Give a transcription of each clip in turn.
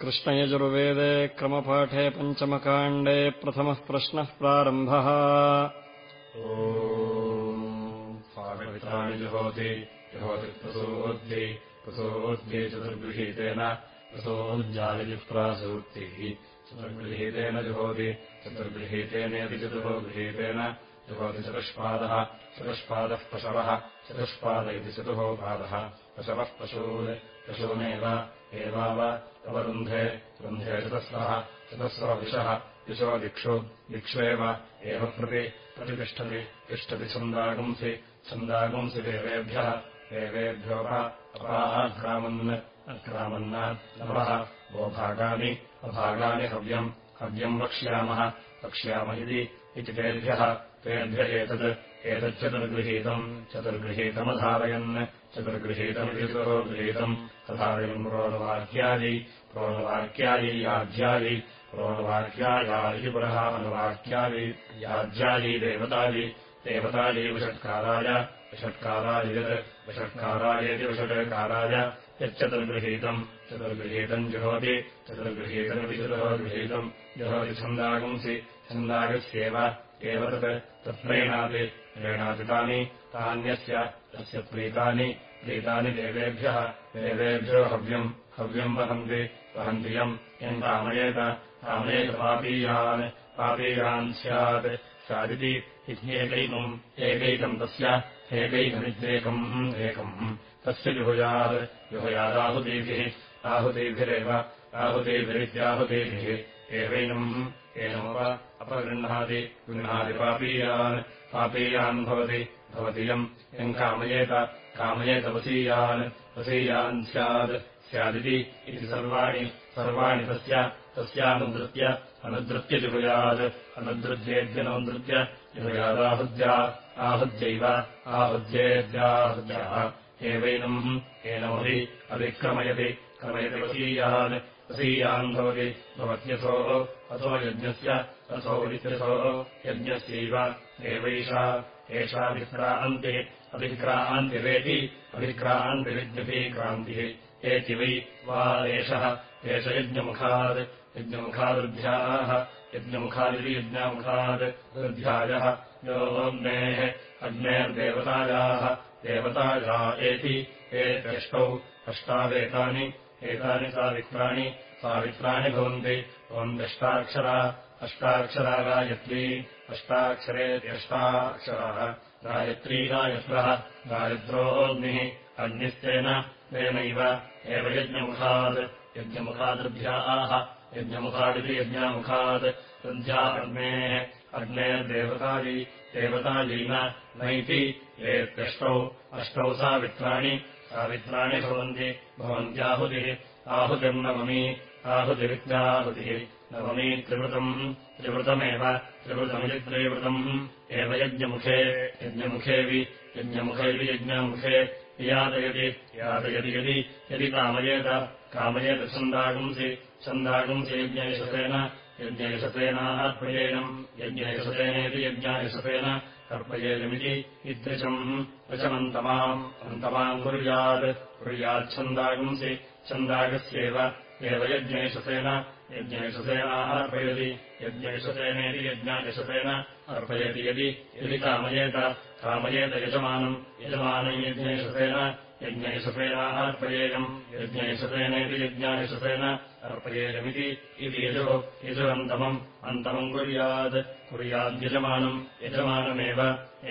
कृष्णयजुर्वेदे क्रमपाठे पञ्चमकाण्डे प्रथमः प्रश्नः प्रारम्भः। स्वामित्राणि जुहोति जुहोति प्रसोद्धि प्रसोद्धि चतुर्गृहीतेन प्रसोज्जालिजिह्रासूक्तिः चतुर्गृहीतेन जुहोति चतुर्गृहीतेनेति चतुः गृहीतेन जुहोति चतुष्पादः चतुष्पादः पशवः चतुष्पाद इति चतुः पादः पशवः पशून् पशूनेव एवाव अवरुन्धे रुन्धे चतस्रः चतस्रविशः दिशो दिक्षु दिक्ष्वेव एव प्रति प्रतितिष्ठति तिष्ठति छन्दागुंसि छन्दागुंसि देवेभ्यः देवेभ्योः अपाघ्रामन् अक्रामन् नवः वो भागानि अभागानि हव्यम् हव्यम् वक्ष्यामः वक्ष्याम इति तेभ्यः तेभ्य एतत् एतच्चतुर्गृहीतम् चतुर्गृहीतमधारयन् चतुर्गृहीतमिति चतुर्गृहीतम् तथायम् प्रोणवाक्यादि प्रोणवाक्यादि याध्यादि प्रोणवाक्यायादि पुरः अनुवाक्यादि याध्यादि देवतादि देवतादि विषट्काराय विषट्काराय यत् विषट्कारायेति विषट्काराय यच्चतुर्गृहीतम्। चतुर्गृहीतम् जुहोति चतुर्गृहीतमिति चतुर्गृहीतम्। जुहोति छन्दागंसि छन्दागस्येव एव तत् तत्प्रेणाति प्रेणाति तानि तान्यस्य तस्य प्रीतानि प्रीतानि देवेभ्यः देवेभ्यो हव्यम् हव्यम् वहन्ति वहन्ति यम्। यम् कामयेत कामयेत पापीयान् पापीयान् स्यात्। स्यादिति इत्येकैकम् एकैकम् तस्य एकैकमित्येकम् एकम्। तस्य जुहुयात् जुहुयादाहुतीभिः आहुतीभिरेव आहुतीभिरित्याहुतीभिः। एवैनम् एनमव अपगृह्णाति गृह्णाति पापीयान् पापीयान् भवति भवति यम् यम् कामयेत कामयेत वसीयान् वसीयान् स्यात् स्यादिति इति सर्वाणि सर्वाणि तस्य तस्यानुदृत्य अनुदृत्य जुहुयात् अनुदृत्येद्यनुदृत्य जुहुयादाहुद्या आहुद्यैव आहुद्येद्याहुद्याः एवैनम् एनमभि अभिक्रमयति क्रमयति वसीयान् वसीयान् भवति भवत्यसोः अथो यज्ञस्य असौ वित्यसोः यज्ञस्यैव एवैषा एषाभिक्रान्तिः अभिक्रान्तिरेति अभिक्रान्तिरित्यभिक्रान्तिः एति वै वा एषः एष यज्ञमुखात् यज्ञमुखादृध्याः यज्ञमुखादिति यज्ञमुखात् वृद्ध्यायः योऽग्नेः अग्नेर्देवतायाः देवताया एति एत्यष्टौ अष्टावेतानि एतानि सावित्राणि सावित्राणि भवन्ति भवन्त्यष्टाक्षरा अष्टाक्षरा गायत्री अष्टाक्षरेत्यष्टाक्षराः गायत्री गायत्रः गायत्रोऽग्निः अग्निस्तेन तेनैव एव यज्ञमुखात् यज्ञमुखादृभ्याः यज्ञमुखादिति यज्ञामुखात् अग्नेः अग्नेर्देवतायि देवतायैन नैति। एत्यष्टौ अष्टौ सावित्राणि सावित्राणि भवन्ति। भवन्त्याहुतिः आहुतिर्नवमी आहुतिरित्याहुतिः नवमी त्रिवृतम् त्रिवृतमेव त्रिवृतमिति त्रिवृतम् एव यज्ञमुखे यज्ञमुखेऽपि यज्ञमुखैति यज्ञमुखे। यातयति यातयति यदि यदि कामयेत कामयेत छन्दागुंसि छन्दागुंसि यज्ञैषतेन यज्ञैषतेनार्पयेयम् यज्ञैषतेनेति यज्ञायषतेन अर्पयेयमिति इदृशम् वचमन्तमाम् अन्तमाम् कुर्यात् कुर्याच्छन्दागुंसि छन्दागस्येव एव यज्ञैषतेन यज्ञैषतेनार्पयति यज्ञैषतेनेति यज्ञायषतेन अर्पयति यदि यदि कामयेत कामयेत यजमानम् यजमानम् यज्ञैषतेन यज्ञैषतेनार्पयेयम् यज्ञैषतेनेति यज्ञायषतेन अर्पयेयमिति इति यजो यजुरन्तमम् अन्तमम् कुर्यात् कुर्याद्यजमानम् यजमानमेव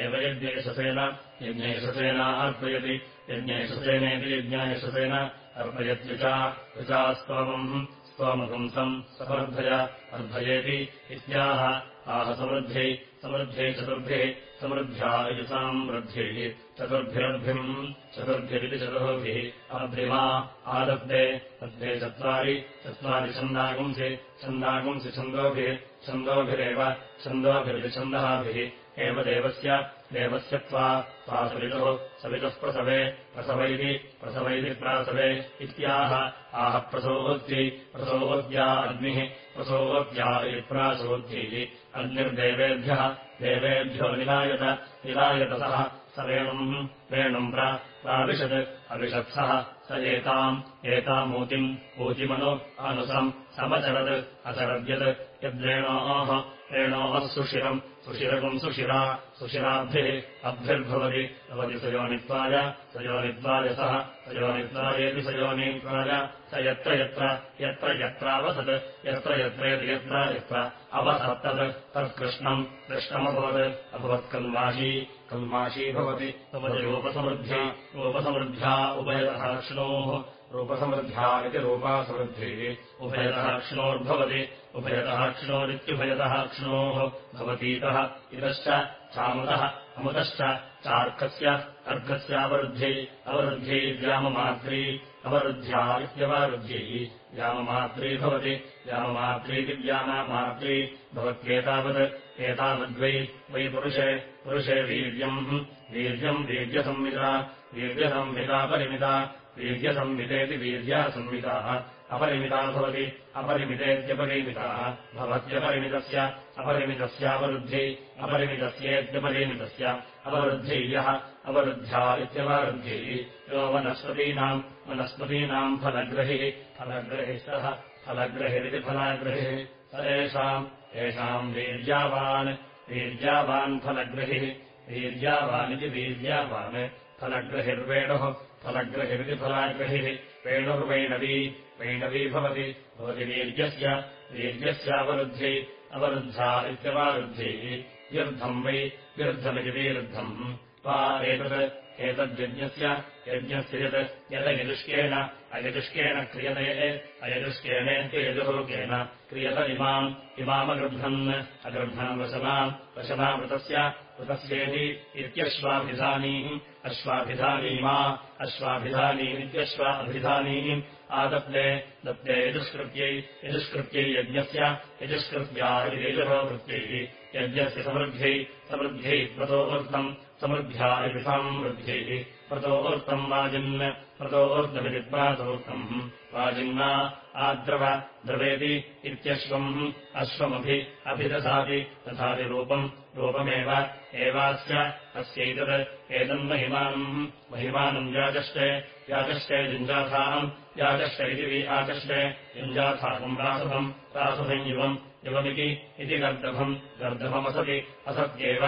एव यज्ञैषतेन यज्ञैषतेनार्पयति यज्ञैषतेनेति यज्ञायषतेन अर्पयत्युचा युचा स्तोमम् स्तोमपुंसम् समर्धय अर्धयेति इत्याह आह समृद्ध्यै समृद्ध्यै चतुर्भिः समृद्ध्या युसाम् वृद्धिः चतुर्भिरद्भिम् चतुर्भिरिति चतुर्भिः अर्ध्रिमा आदब्धे अब्धे चत्वारि चत्वारि छन्दागुंसि छन्दागुंसि छन्दोभिः छन्दोभिरेव छन्दोभिरिति छन्दःभिः एव देवस्य देवस्य त्वा सवितुः सवितुः प्रसवे प्रसव इति प्रसव इति प्रासवे इत्याह। आह प्रसोद्यै प्रसोद्या अग्निः प्रासोद्यैः अग्निर्देवेभ्यः देवेभ्यो निलायत निलायतसः स वेणुम् वेणुम् प्राविशत् अविशत्सः स एताम् एतामूतिम् ऊतिमनु अनुसम् समचरत् अचरद्यत् यद्रेणोः रेणोः सुशिरम् सुशिरकम् सुशिरा सुशिराब्धिः अब्धिर्भवति। भवति सयोनित्वाय सयोनिद्वायसः सयोनिद्वायेति सयोनित्वाय। स यत्र यत्र यत्र यत्रावसत् यत्र यत्रेति यत्र यत्र अवसत्तत् तत्कृष्णम् कृष्णमभवत्। अभवत्कल्माशी कल्माशी भवति। रूपसमृद्ध्या रूपसमृद्ध्या उभयतः श्नोः रूपसमृद्ध्या इति रूपासमृद्धिः। उभयतः क्ष्णोर्भवति उभयतः क्ष्णोरित्युभयतः क्ष्णोः भवतीतः इतश्च चामुदः अमुदश्च चार्कस्य अर्घस्यावरुद्ध्यै अवरुद्ध्यै व्याममात्री अवरुद्ध्या इत्यवरुद्ध्यै व्याममात्री भवति। व्याममात्रीति व्याममात्री भवत्येतावत् एतावद्वै वै पुरुषे पुरुषे वीर्यम् वीर्यम् वीर्यसंविता वीर्यसंहितापरिमिता वीर्यसंवितेति वीर्यासंविताः अपरिमिता भवति अपरिमितेत्यपरिमिताः। भवत्यपरिमितस्य अपरिमितस्यावरुद्धि अपरिमितस्येत्यपरिमितस्य। अवरुद्धियः अवरुद्ध्या इत्यवरुद्धिः। यो वनस्पतीनाम् वनस्पतीनाम् फलग्रहिः फलग्रहिस्तः फलग्रहिरिति फलाग्रहिः। स एषाम् येषाम् वीर्यावान् वीर्यावान् फलग्रहिः वीर्यावानिति वीर्यावान्। फलग्रहिर्वेणुः फलग्रहिरिति फलाग्रहिः वेणुर्वैणवी वैणवी भवति। भवति वीर्यस्य वीर्यस्यावरुद्ध्यै अवरुद्धा इत्यवारुद्धिः। व्यर्थम् वै व्यर्थमिति वीरुद्धम् वा एतत् एतद्यज्ञस्य यज्ञस्य यत् यदयजुष्केन अयजुष्केन क्रियते अयजुष्केनेत्ययजुरूपेण क्रियत इमाम् इमामगृह्णन् अगृह्णन् वशनाम् वशनामृतस्य ऋतस्येति इत्यश्वाभिधानीः अश्वाभिधानीमा अश्वाभिधानीमित्यश्वाभिधानीम् आदत्ते दत्ते यजुष्कृत्यै यज्ञस्य यजुष्कृत्या इति यजुरोवृत्त्यैः यज्ञस्य प्रतोवृत्तम् समृद्ध्या इति समृद्ध्यैः प्रतोवृत्तम् वाजिन् प्रतोवृत्तमिति प्रातोक्तम् वाजिन्ना आद्रव द्रवेति इत्यश्वम् अश्वमभि अभिदधाति तथापि रूपम् रूपमेव एवास्य अस्यैतत् एतन्महिमानम् महिमानम् व्याचष्टे व्याचष्टे जुञ्जाथाम् व्याचष्ट इति वि आचष्टे युञ्जाथाकम् रासभम् रासभम् युवम् युवमिति इति गर्दभम् गर्दभमसति असत्येव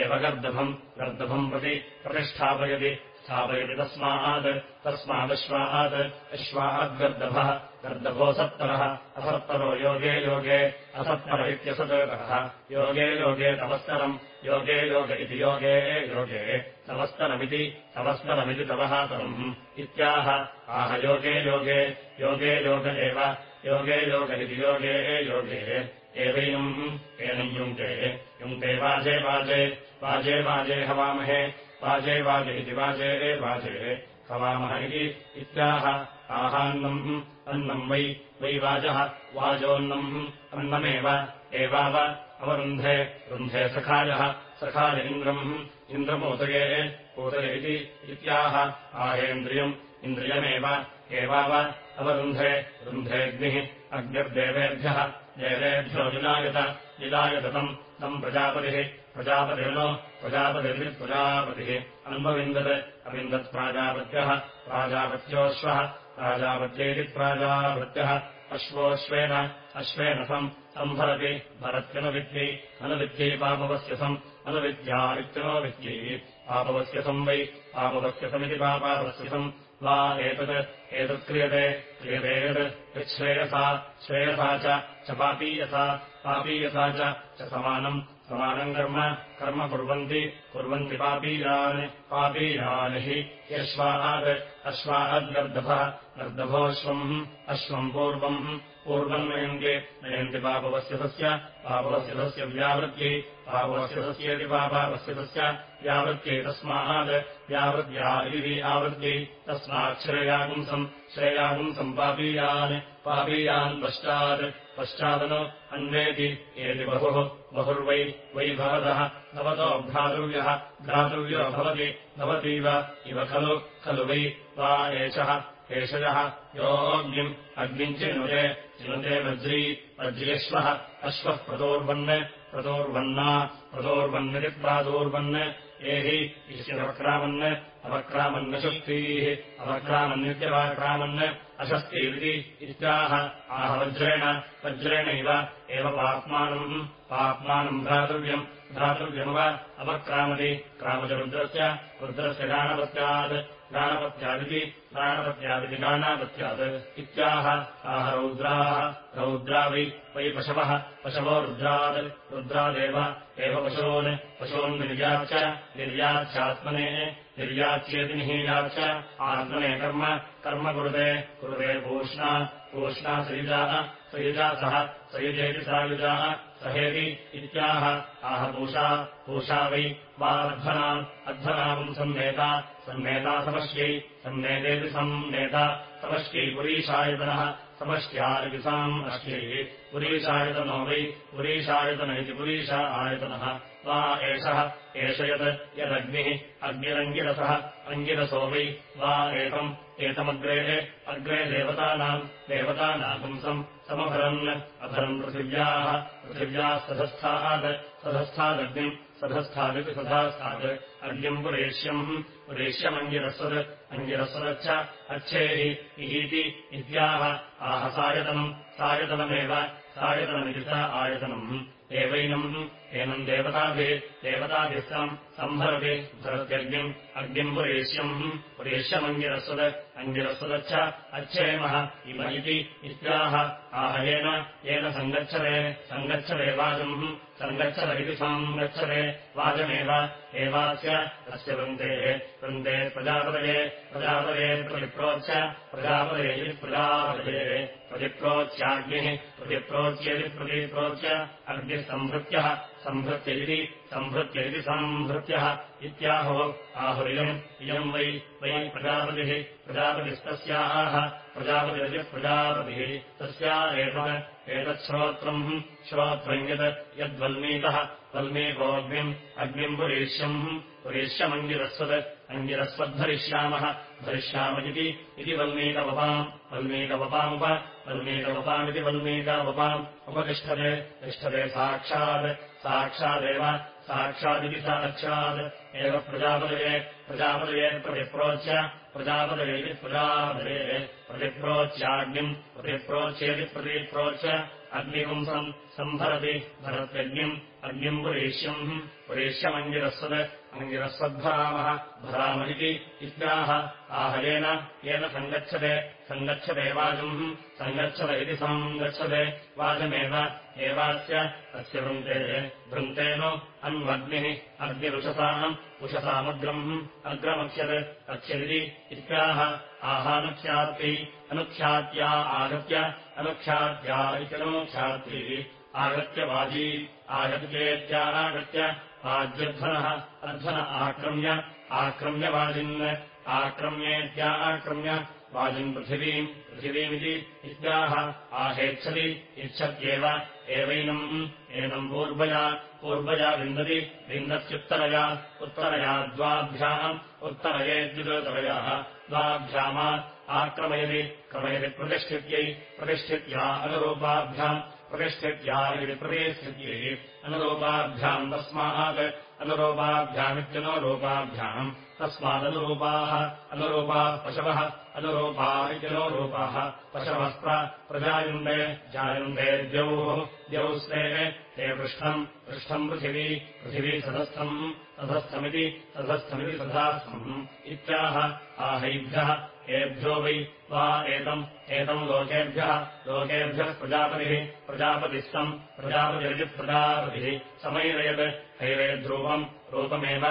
एव गर्दभम् गर्दभम् प्रति प्रतिष्ठापयति स्थापयति तस्मात् तस्मादश्वात् अश्वाद्गर्दभः गर्दभो सत्तरः असत्तरो योगे योगे असत्तर इत्यसतः योगे योगे तवस्तरम् योगे योग इति योगे योगे तवस्तरमिति तवस्तरमिति तवहातरम् इत्याह। आह योगे योगे योगे योग एव योगे योग इति योगे योगे। एवैनम् एनम् युङ्क्ते युङ्क्ते वाजे वाजे वाजे वाजे हवामहे वाजे वाजे इति वाजे वाजे हवामः इति इत्याह। आहान्नम् अन्नम् वै वै वाजः। वाजोन्नम् अन्नमेव। एवाव अवरुन्धे। रुन्धे सखायः। सखाय इन्द्रम्। इन्द्रमोदये इति इत्याह। आहेन्द्रियम् इन्द्रियमेव। एवाव अवरुन्धे। रुन्धेऽग्निः अग्निर्देवेभ्यः। देवेभ्यो विलायत विलायतम् तम् प्रजापतिः। प्रजापतिर्नो प्रजापतिर्विप्रजापतिः अन्वविन्दत् अविन्दत्प्राजापत्यः प्राजापत्योऽश्वः प्राजापत्यैति प्राजापत्यः। अश्वोऽश्वेन अश्वेन सम् सम्भरति भरत्यनुविद्यै अनुविद्यै पापवस्य सम्। अनुविद्या इत्यनोविद्यै पापवस्य सम् वै। पापवस्य समिति पापावस्य सम्। वा एतत् एतत्क्रियते क्रियते। यत् यच्छ्रेयसा श्रेयसा। च पापीयसा। पापीयसा च समानम् समानम् कर्म कर्म कुर्वन्ति कुर्वन्ति पापीयान् पापीयान् हि यश्वाहात् अश्वाहद्गर्दभः गर्दभोऽश्वम् अश्वम् पूर्वम् पूर्वम् नयन्ति नयन्ति पापवस्य तस्य पापवस्य तस्य व्यावृत्यै पापवस्य तस्येति पापावस्य तस्य व्यावृत्यै तस्मात् व्यावृत्या इति आवृत्यै तस्मात् श्रेयागुंसम् श्रेयागुंसम् पापीयान् पापीयान् पश्चात् पश्चादनु अन्वेति एति बहुः बहुर्वै वै भवतः भवतो भ्रातृव्यः भ्रातृव्यो भवति भवतीव इव खलु खलु वै वा एषः एषयः योऽग्निम् अग्निम् चिनुते चिनुते वज्री वज्र्यश्वः अश्वः प्रतोर्वन् प्रतोर्वन्ना प्रतोर्वन्निति प्रादोर्वन् एहि इष्यवक्रामन् अवक्रामन्नशक्तीः अवक्रामन्नित्यवक्रामन् अशस्तीरिति इत्याह आहवज्रेण वज्रेणैव एव पाप्मानम्। भ्रातव्यम् भ्रातव्यमव अवक्रामति। क्रामजरुद्रस्य रुद्रस्य गाणपत्यात् गाणपत्यादिति प्राणपत्यादिति गाणापत्यात् इत्याह आह रौद्राः। रौद्रा वै पशवः पशवो रुद्रात्। रुद्रादेव एव पशून् पशून् निर्याच्च निर्याच्यात्मने निर्याच्येति निहीयाच्च आत्मने कर्म कर्म कुरुते कुरुते भूष्णा पूष्णा सयुजाः सयुजा सह सयुजेति सायुजाः सहेति इत्याह। आह पूषा पूषा वै वा अध्वनाम् अध्वनाम् सन्नेता सन्नेता समश्यै सन्नेतेति सम्नेता समश्यै पुरीशायतनः समष्ट्यादिसाम् अश्यै पुरीशायतनो वै पुरीशायतन इति पुरीशा आयतनः वा एषः एष यत् यदग्निः अग्निरङ्गिरसः अङ्गिरसो वै वा एतम् एतमग्रेः अग्रे देवतानाम् देवतानापुंसम् समभरन् अभरन् पृथिव्याः पृथिव्याः सधस्थात् सधस्थादग्निम् सधस्थादिति सधास्थात् अग्निम् पुरेष्यम् पुरेष्यमङ्गिरस्वद् अङ्गिरस्वदच्च अच्छेः इहीति इत्याह आह सायतनम् सायतनमेव सायतनमिति स आयतनम् एवैनम् एनम् देवताभिः देवताभिस्तम् सम्भरति भरत्यग्निम् अग्निम् पुरेष्यम् पुरेष्यमङ्गिरस्वद् अङ्गिरस्वदच्च अच्छेमः इव इति इत्याह आहयेन येन सङ्गच्छते वाचम् सङ्गच्छत इति सङ्गच्छते वाचमेव एवास्य अस्य वृन्तेः वृन्ते प्रजापतये। प्रजापदये प्रतिप्रोच्य। प्रजापदये इति प्रजापदये प्रतिप्रोच्याग्निः प्रतिप्रोच्येति प्रतिप्रोच्य अग्निः सम्भृत्यः सम्भृत्य इति सम्भृत्य इति सम्भृत्यः इत्याहो आहुरियम्। इयम् वै वै प्रजापतिः। प्रजापतिस्तस्याः। प्रजापतिरिति प्रजापतिः। तस्या एतत् एतच्छ्रोत्रम् श्रोत्रम् यत् यद्वल्मीकः वल्मीकोऽग्निम् अग्निम् पुरेष्यम् पुरेष्यमङ्गिरस्वत् अङ्गिरस्वद्धरिष्यामः धरिष्याम इति वल्मीकवपाम् वल्मीकवपामुप वल्मीकवपामिति वल्मीकावपाम् उपतिष्ठते तिष्ठते साक्षात् साक्षादेव साक्षादिति साक्षात् एव प्रजापदये प्रजापदये प्रतिप्रोच्य प्रजापदयेति प्रजापदये प्रतिप्रोच्याग्निम् प्रतिप्रोच्येति प्रतिप्रोच्य अग्निपुंसम् सम्भरति भरत्यग्निम् अग्निम् पुरेष्यम् पुरेष्यमङ्गिरस्वद् अङ्गिरस्वद्भरामः भरामदिति इत्याह आहयेन येन सङ्गच्छते सङ्गच्छते वाचम् सङ्गच्छत इति सङ्गच्छते वाचमेव एवास्य अस्य वृन्तेः वृन्तेनो अन्वग्निः अग्निरुषसाम् उषसामग्रम् अग्रमक्ष्यत् अक्ष्यदिति इत्याह आहानुख्यात्यै अनुख्यात्या आगत्य अनुख्यात्या इत्यनुख्यात्यै आगत्य वाजी आगत्येत्यागत्य वाज्यध्वनः अध्वन आक्रम्य आक्रम्य वाजिन् आक्रम्येत्या आक्रम्य वाजिन् पृथिवीम् पृथिवीमिति इत्याह आहेच्छति इच्छत्येव एवैनम् एनम् पूर्वया पूर्वया विन्दति विन्दत्युत्तरया उत्तरया द्वाभ्याम् उत्तरयेद्युतरयाः द्वाभ्यामा आक्रमयति क्रमयति प्रतिष्ठित्यै प्रतिष्ठित्या अनुरूपाभ्याम् प्रतिष्ठित्या इति प्रतिष्ठित्यै अनुरूपाभ्याम् तस्मात् अनुरूपाभ्यामित्यनुरूपाभ्याम् तस्मादनुरूपाः अनुरूपाः पशवः अनुरूपा इत्यनुरूपाः पशवस्त्र प्रजायुन्दे जायुन्दे द्यौः द्यौस्ते ते पृष्ठम् पृष्ठम् पृथिवी पृथिवी सदस्थम् तधस्थमिति तधस्थमिति तथास्थम् इत्याह आहैभ्यः एभ्यो वै वा एतम् एतम् लोकेभ्यः लोकेभ्यः प्रजापतिः प्रजापतिस्तम् प्रजापतिरिति प्रजापतिः। समैरयत् हैरेद्रूपम् रूपमेव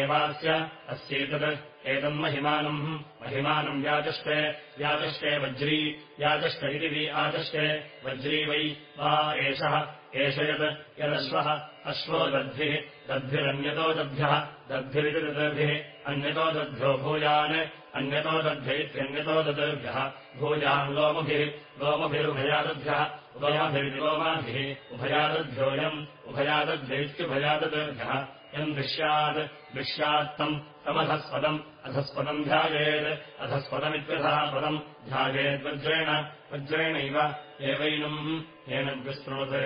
एवास्य अस्येतत् एतन्महिमानम् महिमानम्। व्याचष्टे व्याचष्टे वज्री। व्याचष्ट इति वि आचष्टे वज्री वै वा एषः। एष यत् यदश्वः अश्वो दद्भिः। दद्भिरन्यतो दद्भ्यः। दद्भिरिति दद्भिः अन्यतो दद्भ्यो भूयान्। अन्यतो दद्भ्यैत्यन्यतो दद्भ्यः भूयान् लोमभिः लोमभिरुभयादद्भ्यः उभयाभिर्विलोमाभिः उभयादद्भ्योऽयम्। उभयादद्भ्यैत्युभयादद्भ्यः यम् दृश्यात् दृश्यात्तम् तमधस्पदम् अधस्पदम् ध्यायेत् अधस्पदमित्यथा पदम् ध्यायेद्वज्रेण वज्रेणैव एवैनम् येन विस्तृणुते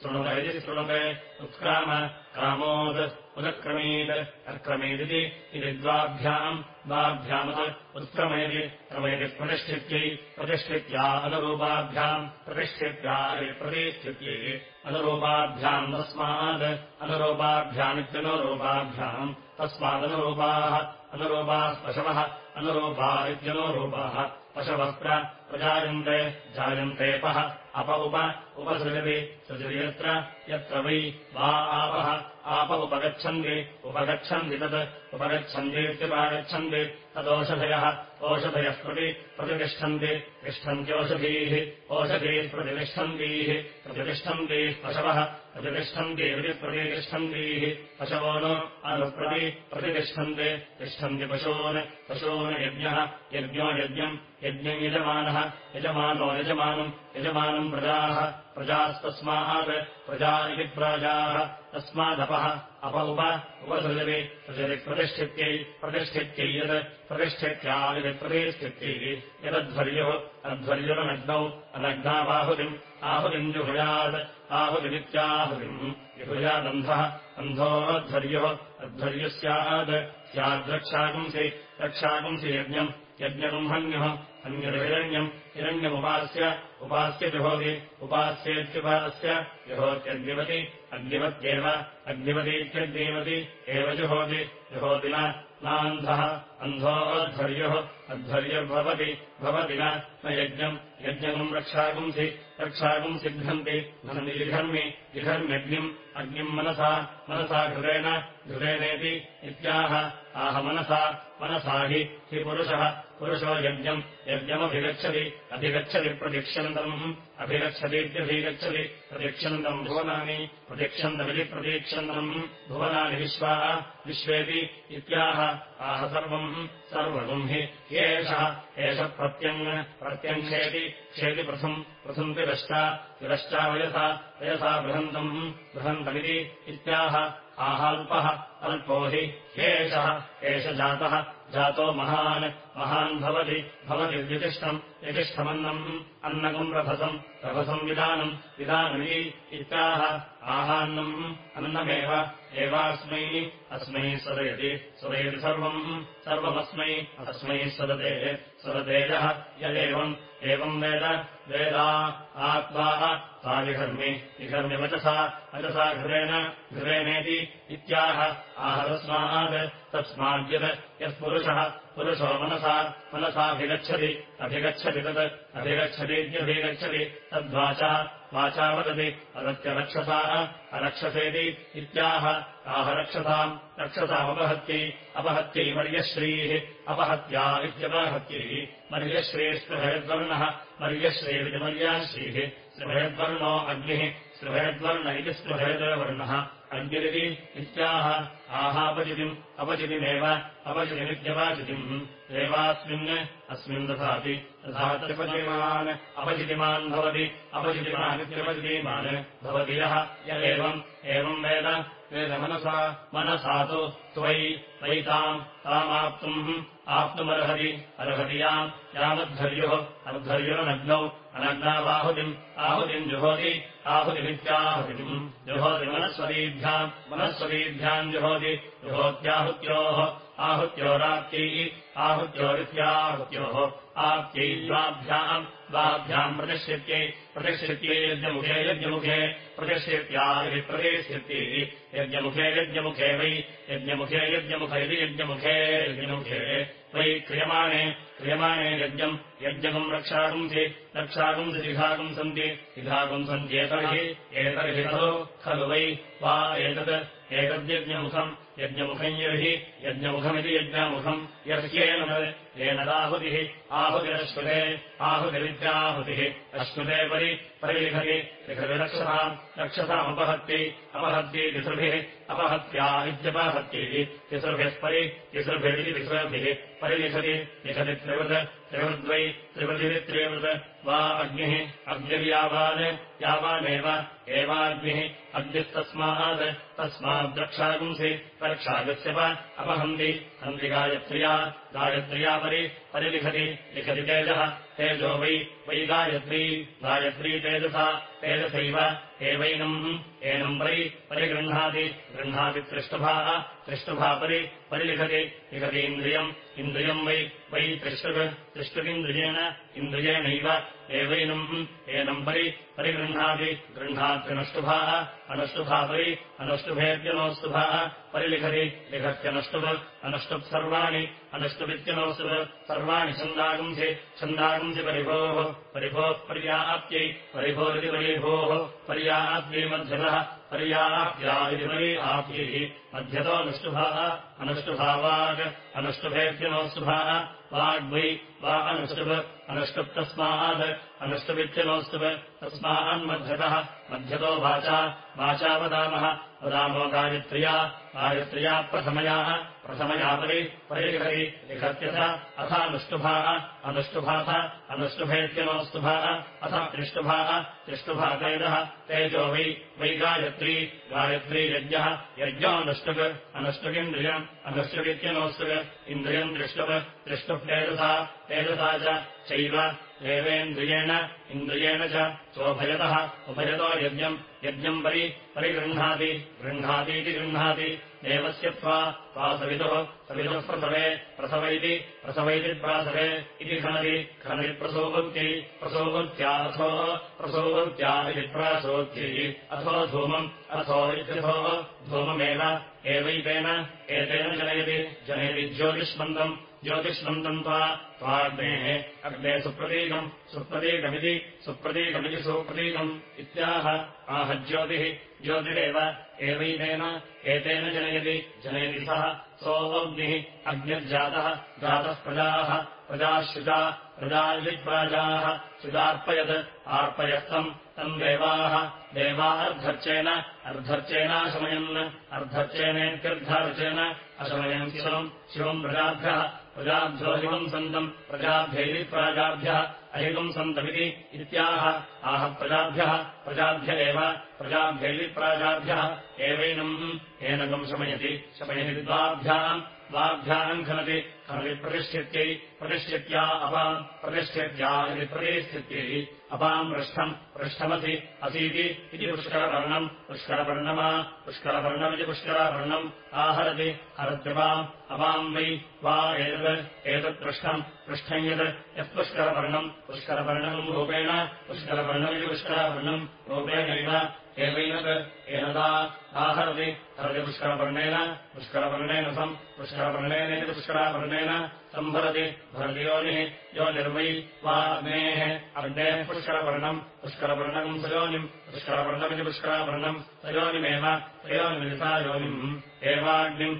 शृणुत इति शृणुते उत्क्राम क्रामोत् उदक्रमीत् अक्रमीदिति इति द्वाभ्याम् द्वाभ्यामुत् उत्क्रमयति क्रमयति प्रतिष्ठित्यै प्रतिष्ठित्या अनुरूपाभ्याम् प्रतिष्ठित्या प्रतिष्ठित्यै अनुरूपाभ्याम् तस्मात् अनुरूपाभ्यामित्यनुरूपाभ्याम् तस्मादनुरूपाः अनुरूपाः पशवः अनुरूपा इत्यनुरूपाः पशवस्त्र प्रजायन्ते जायन्तेऽपः अप उप उपसृजति सृजति यत्र वै वा आपः। आप उपगच्छन्ति उपगच्छन्ति तत् उपगच्छन्तीत्युपागच्छन्ति तदोषधयः ओषधयः प्रति प्रतिष्ठन्ति तिष्ठन्त्योषधीः ओषधीः प्रतिष्ठन्तीः प्रतिष्ठन्तीः पशवः प्रतिष्ठन्ति प्रतिष्ठन्तीः पशवो नो अनुप्रति प्रतिष्ठन्ते तिष्ठन्ति पशून् पशून् यज्ञः यज्ञो यज्ञम् यज्ञम् यजमानः यजमानो यजमानम् यजमानम् प्रजाः प्रजास्तस्मात् प्रजा इति प्राजाः तस्मादपः अप उप सृजति प्रतिष्ठित्यै प्रतिष्ठित्यै यत् प्रतिष्ठित्या इति प्रतिष्ठित्यै यदध्वर्युः अध्वर्युरनग्नौ अनग्नाबाहुतिम् आहुतिम् जुहुयात् आहुतिमित्याहुतिम् विहुयादन्धः अन्धोऽध्वर्युः अध्वर्युः स्यात् स्याद्रक्षागुंसि रक्षागुंसि यज्ञम् यज्ञगुम्हन्युः अन्यहिरण्यम् हिरण्यमुपास्य उपास्य जुहोति उपास्येत्युपास्य जुहोत्यग्निवति अग्निवत्येव अग्निवतीत्यग्निवति एव जुहोति जुहोति नान्धः अन्धोऽध्वर्युः अध्वर्युर्भवति भवति न यज्ञम् यज्ञम् रक्षागुंसि रक्षागुंसिघ्नन्ति घनति जिघर्मि जिघर्म्यग्निम् अग्निम् मनसा मनसा घृतेन घृतेनेति इत्याह आह मनसा मनसा हि हि पुरुषः पुरुषो यज्ञम् यज्ञमभिगच्छति अभिगच्छति प्रतीक्षन्तम् अभिगच्छतीत्यभिगच्छति प्रतीक्षन्तम् भुवनानि प्रतीक्षन्तमिति प्रतीक्षन्तम् भुवनानि विश्वाः विश्वेति इत्याह आह सर्वम् सर्वम् हि एषः एष प्रत्यङ् प्रत्यङ्क्षेति क्षेति पृथम् पृथम् तिरश्चा तिरश्चा वयसा बृहन्तम् बृहन्तमिति इत्याह आहाल्पः अल्पो हि ह्येषः एष जातः जातो महान् महान् भवति भवति व्यतिष्ठम् यतिष्ठमन्नम् अन्नकम् रभसम् रभसम् विधानम् विधानमिति इत्याह। आहान्नम् अन्नमेव एवास्मै अस्मै सदयति सदयति सर्वम् सर्वमस्मै अस्मै सदते सदतेजः यदेवम् एवम् वेद वेदा आत्मा सा विघर्मि विघर्मि वचसा वचसा घृतेन घृतेनेति इत्याह। आह तस्मात् तस्माद्यत् यत्पुरुषः पुरुषो मनसा मनसाभिगच्छति अभिगच्छति तत् अभिगच्छतीत्यभिगच्छति तद्वाचा वाचा वदति अदत्यरक्षसा अरक्षसेति इत्याह आह रक्षसाम् रक्षसामपहत्यै अपहत्यै मर्यश्रीः अपहत्या इत्यपहत्यै मर्यश्रीस्पृभयद्वर्णः मर्यश्रीरिति मर्याश्रीः स्पृभयद्वर्णो अग्निः स्पृभयद्वर्ण इति स्पृभयद्वर्णः अग्निरिति इत्याह आहापचितिम् अपचितिमेव अपचितिमित्यपाचितिम् एवास्मिन् अस्मिन् तथापि तथा त्रिपचिमान् अपचितिमान् भवति। अपचितिमानित्यपचितिमान् भवति यः। य एवम्। एवम् वेद। वेदमनसा मनसा। तु त्वयि। त्वयिताम् तामाप्तुम् आप्तुमर्हति। अर्हति याम्। यामद्धर्युः अर्धर्युरनग्नौ अनग्नाबाहुतिम् आहुतिम् जुहोति। आहुतिमित्याहुतिम्। जुहोति मनस्वतीभ्याम् मनस्वतीभ्याम् जुहोति। जुहोत्याहुत्योः आहुत्योराप्त्यैः आहुत्योरित्याहुत्योः आप्त्यै द्वाभ्याम् द्वाभ्याम् प्रतिष्ठित्यै प्रतिष्ठित्यै यज्ञमुखे यज्ञमुखे प्रतिष्ठित्या इति प्रतिष्ठित्यै यज्ञमुखे यज्ञमुखे वै यज्ञमुखे यज्ञमुख इति यज्ञमुखे यज्ञमुखे वै क्रियमाणे क्रियमाणे यज्ञम् यज्ञकम् रक्षागुंसि रक्षागुंसि जिघागुम् सन्ति जिघागुम् सन्त्येतर्हि एतर्हि खलु खलु वै वा एतत् एतद्यज्ञमुखम् यज्ञमुखम् यर्हि यज्ञमुखमिति यज्ञमुखम् यर्ह्येन येन दाहुतिः आहुतिरश्नुते आहुतिरित्याहुतिः अश्नुते परि परिलिखति लिखति रक्षसाम् रक्षसामुपहत्यै अपहत्यै तिसृभिः अपहत्या इत्यपहत्यैः तिसृभिः परि तिसृभिरिति तिसृभिः। परिलिखति लिखति त्रिवृत् त्रिवृद्वै त्रिवृतिरित्रिवृत् वा अग्निः अग्निर्यावान् यावानेव एवाग्निः। अग्निस्तस्मात् तस्माद्रक्षागुंसि रक्षागस्य वा अपहन्ति। हन्ति गायत्र्या। गायत्र्या परि परिलिखति। लिखति तेजः। तेजो वै वै गायत्री गायत्री तेजसा तेजसैव एवैनम्। एनम् वै परिगृह्णाति गृह्णाति त्रिष्टुभाः त्रिष्टुभा परि परिलिखति लिखति इन्द्रियम्। इन्द्रियम् वै वै त्रिष्टुक् त्रिष्टुकिन्द्रियेण इन्द्रियेणैव एवैनम्। एनम् परि परिगृह्णाति गृह्णात्यनष्टुभाः अनष्टुभा परि अनष्टुभेत्यनोस्तुभाः परिलिखति लिखत्यनष्टुभ अनष्टुप् सर्वाणि अनष्टुमित्यनोस्तुभ सर्वाणि छन्दागुंसि छन्दागुंसि परिभोः परिभोः पर्याप्त्यै परिभोरिति परिभोः पर्याप्त्यै मध्यतः पर्याप्त्या इति परि आप्यैः मध्यतोऽनुष्टुभाः अनुष्टुभावाग् अनुष्टुभेत्यनोस्तुभाः वाग्वै वा अनुष्टुभ अनुष्टुप्तस्मात् अनुष्टुमित्यनोस्तुभ तस्मान्मध्यतः मध्यतो वाचा वाचा वदामः वदामो गायत्र्या गायत्र्या प्रथमयाः प्रथमया परि परिलिखति लिखत्यथ अथानुष्टुभाः अनुष्टुभाथ अनुष्टुभेत्यनोस्तुभाः अथ त्रिष्टुभाः त्रिष्टुभा तेजः तेजो वै वै गायत्री गायत्री यज्ञः यज्ञोऽनुष्टुक् अनुष्टुकिन्द्रियम् अनुष्टुकित्यनोस्तुक् इन्द्रियम् दृष्टुप् दृष्टुप्तेजसा तेजसा चैव देवेन्द्रियेण इन्द्रियेण च सोभयतः उभयतो यज्ञम् यज्ञम् परि परिगृह्णाति गृह्णातीति गृह्णाति। देवस्य त्वा सवितुः सवितुः प्रसवे प्रसव इति प्रसवैति प्रासवे इति खनति। खनति प्रसोगत्यै प्रसोगत्या अथो धूमम् इत्यथो धूममेव। एवैतेन एतेन जनयति जनयति ज्योतिष्मन्दम् ज्योतिष्मन्दम् त्वा त्वाग्नेः अग्ने सुप्रतीकम्, सुप्रतीकमिति सुप्रतीकमिति सुप्रतीकम् इत्याह। आह ज्योतिः, ज्योतिरेव एवैतेन, एतेन जनयति जनयति सः। सोऽग्निः अग्निर्जातः, जातः प्रजाः, प्रजाश्रुता प्रजाविप्राजाः सुजार्पयत् आर्पयस्तम् तम् देवाः। देवार्धर्चेन अर्धर्चेनाशमयन् अर्धर्चेनेत्यर्धार्चेन अशमयम् शिवम् शिवम् प्रजाभ्यः। प्रजाभ्यो हिमम् सन्तम् प्रजाभ्यैरि प्राजाभ्यः अहिमम् सन्तमिति इत्याह। आह प्रजाभ्यः प्रजाभ्य एव प्रजाभ्यैरि प्राजाभ्यः। एवैनम् एनकम् शमयति शमयति द्वाभ्याम् द्वाभ्याम् खनति खनति प्रतिष्ठित्यै प्रतिष्ठित्या अपाम् प्रतिष्ठित्या इति प्रतिष्ठित्यै अपाम् पृष्ठम् पृष्ठमसि असीति इति पुष्करवर्णम् पुष्करवर्णमा पुष्करवर्णमिति पुष्करवर्णम् आहरति हरत्यपाम् अपाम् वै वा एतत् एतत्पृष्ठम् पृष्ठम् यत् यत्पुष्करवर्णम् पुष्करवर्णम् रूपेण पुष्करवर्णमिति पुष्करवर्णम् रूपेणैव एवैनत् एनदा आहरति हरति पुष्करवर्णेन पुष्करवर्णेन सम् पुष्करवर्णेनेति पुष्करावर्णेन सम्भरति भरति योनिः, योनिर्वै वा अग्नेः अग्नेः पुष्करवर्णम् पुष्करवर्णकम् सयोनिम् पुष्करवर्णमिति पुष्करावर्णम् सयोनिमेव तयोनिमिता योनिम्, एवाग्निम्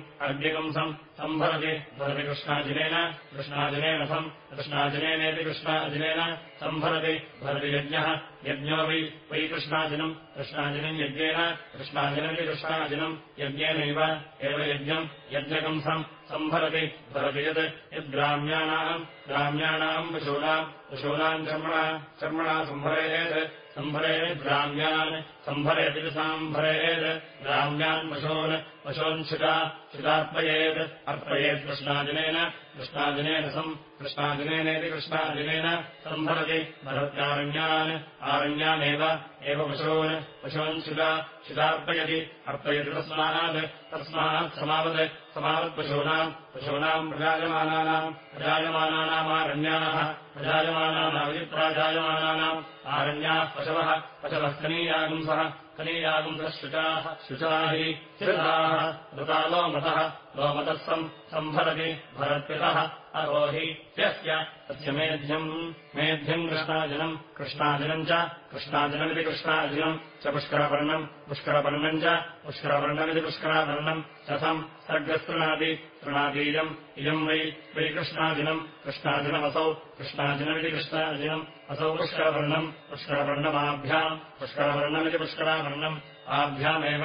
सम्भरति भरति कृष्णाजिनेन सम् कृष्णाजिनेनेति कृष्णाजिनेन सम्भरति भरति यज्ञः यज्ञो वै कृष्णाजिनम् कृष्णाजिनम् यज्ञेन कृष्णाजिनमिति कृष्णाजिनम् यज्ञेनैव एव यज्ञम् यज्ञकंसम् सम्भरति भरति यत् यद्ग्राम्याणाम् ग्राम्याणाम् पशूनाम् पशूनाम् कर्मणा कर्मणा सम्भरेत् सम्भरेत् ग्राम्यान् सम्भरेति साम्भरेत्। ग्राम्यान् पशून् पशून्क्षुता क्षुतार्पयेत् अर्पयेत् कृष्णाजनेन कृष्णाजनेन सम् कृष्णाजनेनेति कृष्णाजनेन सम्भरति भरत्यारण्यान् आरण्यानेव एव पशून् पशून्क्षुता क्षुतार्पयति अर्पयति तस्मात् तस्मात् समावत् समावत्पशूनाम् पशूनाम् प्रजायमानानाम् प्रजायमानानामारण्याः प्रजायमानानामिति प्राजायमानानाम् आरण्याः पशवः पशवः कनीयागुंसः कनीयागुंसः शुचाः शुचा हि श्रुताः ऋता लोमतः लोमतः सम् सम्भरति भरत्पितः तस्य मेध्यम् मेध्यम् कृष्णाजनम् कृष्णाजनम् च कृष्णाजनमिति कृष्णाजनम् च पुष्करपर्णम् पुष्करपर्णम् च पुष्करपर्णमिति पुष्करापर्णम् कथम् सर्गस्तृणादि तृणादीयम् इयम् वै वै कृष्णाजिनम् कृष्णाजिनमसौ कृष्णाजिनमिति कृष्णाजिनम् असौ पुष्करपर्णम् पुष्करपर्णमाभ्याम् पुष्करपर्णमिति पुष्करापर्णम् आभ्यामेव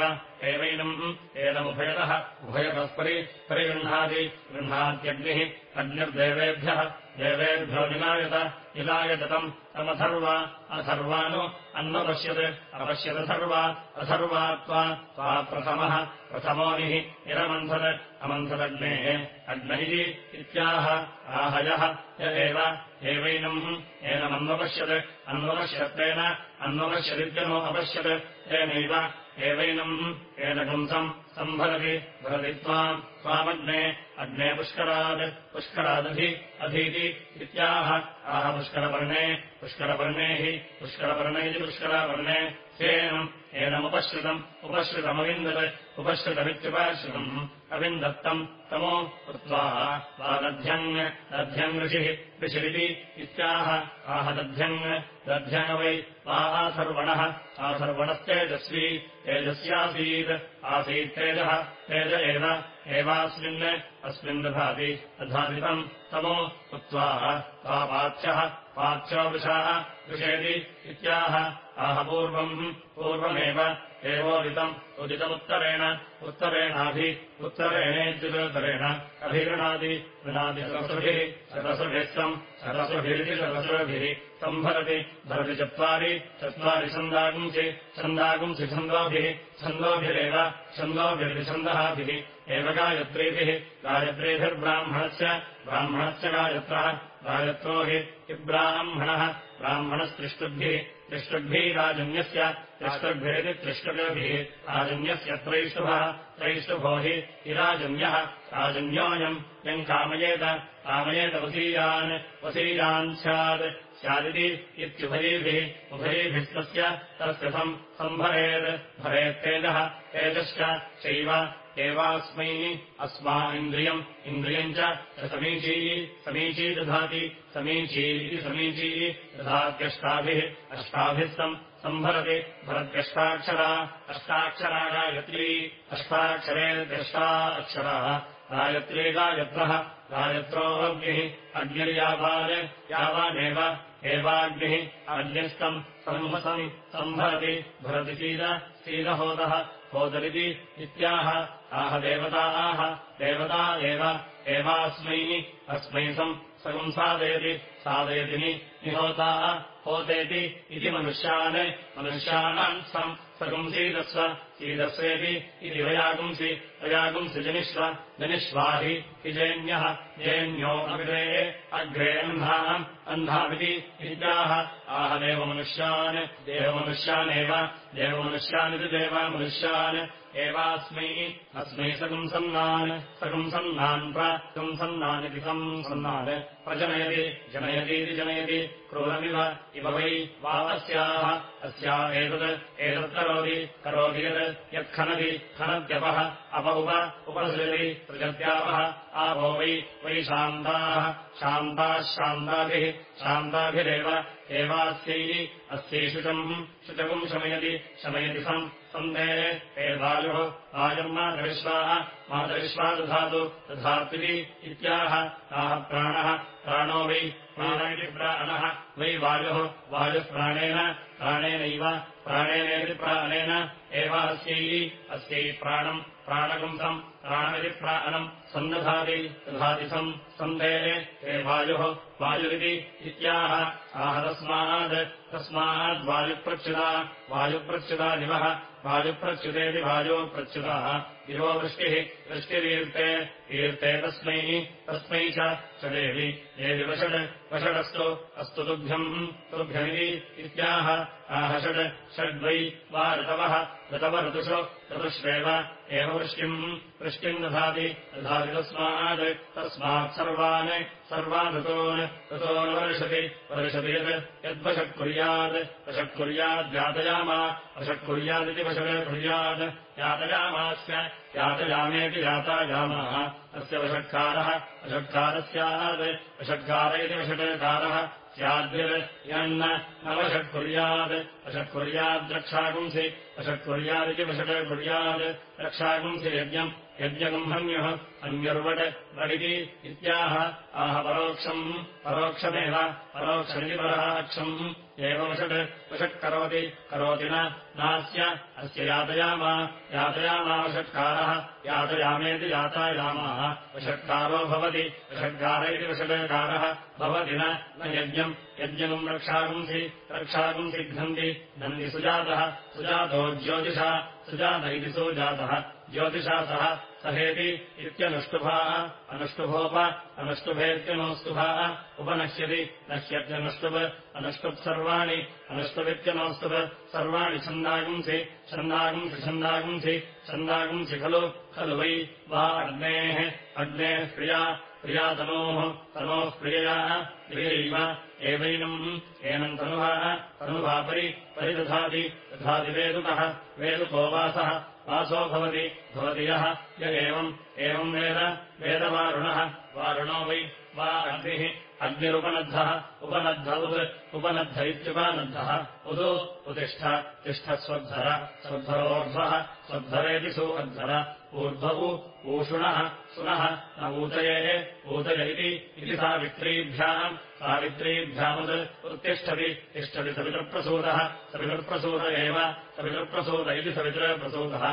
एवैनम् एनमुभयतः उभयतःपरि परिगृह्णाति गृह्णात्यग्निः अग्निर्देवेभ्यः देवेभ्यो निलायत निलायतम् तमथर्वा अथर्वानु अन्वपश्यत् अपश्यदथर्वा अथर्वा त्वा त्वा प्रथमः प्रथमोनिः निरमन्थत् अमन्थदग्नेः अग्नैः इत्याह आहयः य एव एवैनम् एनमन्वपश्यत् अन्वपश्यत्तेन अन्वपश्यदित्यनो अपश्यत् तेनैव एवैनम् एनपुंसम् सम्भरति भरति त्वाम् त्वामग्ने अग्ने पुष्करात् पुष्करादधि अधीति इत्याह। आह पुष्करपर्णे पुष्करपर्णे हि पुष्करपर्ण इति पुष्करापर्णे सेनम् एनमुपश्रितम् उपश्रितमविन्दत् उपश्रितमित्युपश्रितम् अविन्दत्तम् तमो कृत्वा वा दध्यङ् ऋषिः ऋषिरिति इत्याह आह दध्यङ् दध्यङ् वै वा आसर्वणः आसर्वणस्तेजस्वी तेजस्यासीत् आसीत्तेजः तेज एव एवास्मिन् अस्मिन् दधाति दधातितम् तमो कृत्वा वा पाथ्यः पाथ्यो वृषाः विषयति इत्याह आह पूर्वम् पूर्वमेव एवोदितम् उदितमुत्तरेण उत्तरेणाभि उत्तरेणेत्युत्तरेण अभिगृणादि गृणादि सरसुभिः सरसुभिस्तम् सरसुभिरिति सरसुभिः सम्भरति भरति चत्वारि चत्वारि छन्दागुंसि छन्दागुंसि छन्दोभिः छन्दोभिरेव छन्दोभिर्विछन्दःभिः एव गायत्रीभिः गायत्रीभिर्ब्राह्मणस्य ब्राह्मणस्य गायत्रः गायत्रो हि इब्राह्मणः ब्राह्मणस्त्रिष्टुभिः त्रिष्टुग्भिः त्रिष्टुभिः राजन्यस्य त्रैष्टुभः त्रैष्टुभो हि इराजन्यः राजन्योऽयम् यम् कामयेत कामयेत वसीयान् स्यात् स्यादिति इत्युभयीभिः उभयीभिस्तस्य तस्यथम् सम्भरेत् भरेत्तेजः तेजश्च चैव एवास्मै अस्मा इन्द्रियम् च समीची समीची दधाति समीची इति समीची दधात्यष्टाभिः अष्टाभिस्तम् सम्भरति भरत्यष्टाक्षरा अष्टाक्षरा गायत्री अष्टाक्षरेत्यष्टा अक्षराः गायत्रोऽग्निः अग्निर्यावान् यावानेव एवाग्निः अग्निस्तम् सम्भसम् सम्भरति भरति सीद सीदहोदः होदरिति इत्याह आह देवताः देवता एव एवास्मै अस्मै सम् सगम् साधयति निहोताः होतेति इति मनुष्यान् मनुष्याणाम् सम् सगुंसीदस्व सीदस्वेति इति वयागुंसि वयागुंसि जनिष्व जनिष्वा हि जैन्यः जैन्यो अग्रे अग्रे अन्धाम् अन्धामिति इत्याह। आह देवमनुष्यान् देवमनुष्यानेव देवमनुष्यानिति देवमनुष्यान् एवास्मै अस्मै सगुंसन्नान् सगुंसन्नान् प्रगुंसन्नानिति संसन्नान् प्रजनयति जनयतीति जनयति क्रूरमिव इव वै वा अस्याः अस्या एतत् एतत्करोति करोति यत् यत्खनति खनद्यपः अप उप उपसृजति सृजत्यापः आपो वै वै शान्ताः शान्ताः शान्ताभिः शान्ताभिरेव एवास्यै अस्यै शुचम् शुचकम् शमयति शमयति सम् सन्धे हे वायुः वायुम् मातविश्वाः मातविश्वा दधातु दधात्विति इत्याह आह प्राणः प्राणो वै प्राण प्राणः वै वायुः वायुः प्राणेन प्राणेनैव प्राणेनेति प्राणेन एव अस्यै अस्यै प्राणम् प्राणगुंसम् प्राणमिति प्राणम् सन्नधाति सम् सन्धेः हे वायुः वायुरिति इत्याह आह तस्मात् तस्माद्वायुप्रच्युता वायुप्रच्युता दिवः वायुप्रच्युतेति वायोप्रच्युतः दिवो वृष्टिः वृष्टिरीर्ते ईर्ते तस्मै तस्मै च देवि देवि वषड् वषडस्तु अस्तु तुभ्यम् तुभ्यमिति इत्याह आह षड् षड्वै वा ऋतवः ऋतव ऋतुषु ऋतुष्वेव एव वृष्टिम् वृष्टिम् दधाति दधाति तस्मात् तस्मात् सर्वान् ऋतून् ऋतोन् वर्षति यत् यद्वषत्कुर्यात् वषत्कुर्याद्यातयामा वषत्कुर्यादिति वषट्कुर्यात् यातयामास्य यातयामेति यातायामः अस्य वषट्कारः वषट्कारः स्यात् वषट्कार इति वषट्कारः स्याद्यन्न न वषट्कुर्यात् वषट्कुर्याद्रक्षागुंसि वषट्कुर्यादिति वषट्कुर्यात् रक्षागुंसि यज्ञम् यज्ञगुम्हन्युः अन्यर्वट् वडिति इत्याह आह परोक्षम् परोक्षमेव परोक्षमिति पराक्षम् एव वषट् वषट्करोति करोति न नास्य अस्य यातयामा यातयामावषट्कारः यातयामेति यातायामाः। वषट्कारो भवति वषट्कार इति वषट्कारः भवति न यज्ञम्। यज्ञम् रक्षागुंसि रक्षागुंसि घ्नन्ति घ्नन्ति सुजातः सुजातो ज्योतिषा सुजात इति सुजातः ज्योतिषा सह सहेति इत्यनुष्टुभाः अनुष्टुभोप अनुष्टुभेत्यनोस्तुभाः उपनश्यति नश्यत्यनुष्टुभ अनुष्टुप्सर्वाणि अनुष्टुवित्यनोस्तुभ सर्वाणि छन्दागुंसि छन्दागुंसि छन्दागुंसि छन्दागुंसि खलु खलु वै वा अग्नेः अग्नेः प्रिया प्रिया तनोः तनोः प्रियया प्रियैव एवैनम् एनम् तनुवाः तनुवापरि परिदधाति दधाति वेदुकः वेदुको वासः वासो भवति भवति यः य एवम् एवम् वेद वेदवारुणः वारुणो वै वा अग्निः अग्निरुपनद्धः उपनद्ध उपनद्ध इत्युपनद्धः उदु उतिष्ठ तिष्ठस्वद्धर स्वद्धरोर्ध्वः स्वद्धरेति सोऽद्धर ऊर्ध्वौ ऊषुणः सुनः न ऊतये ऊतय इति सावित्रीभ्याम् सावित्रीभ्यामुद् उत्तिष्ठति तिष्ठति सवितृप्रसूदः सवितृप्रसूद एव सवितृप्रसूद इति सवितृप्रसूदः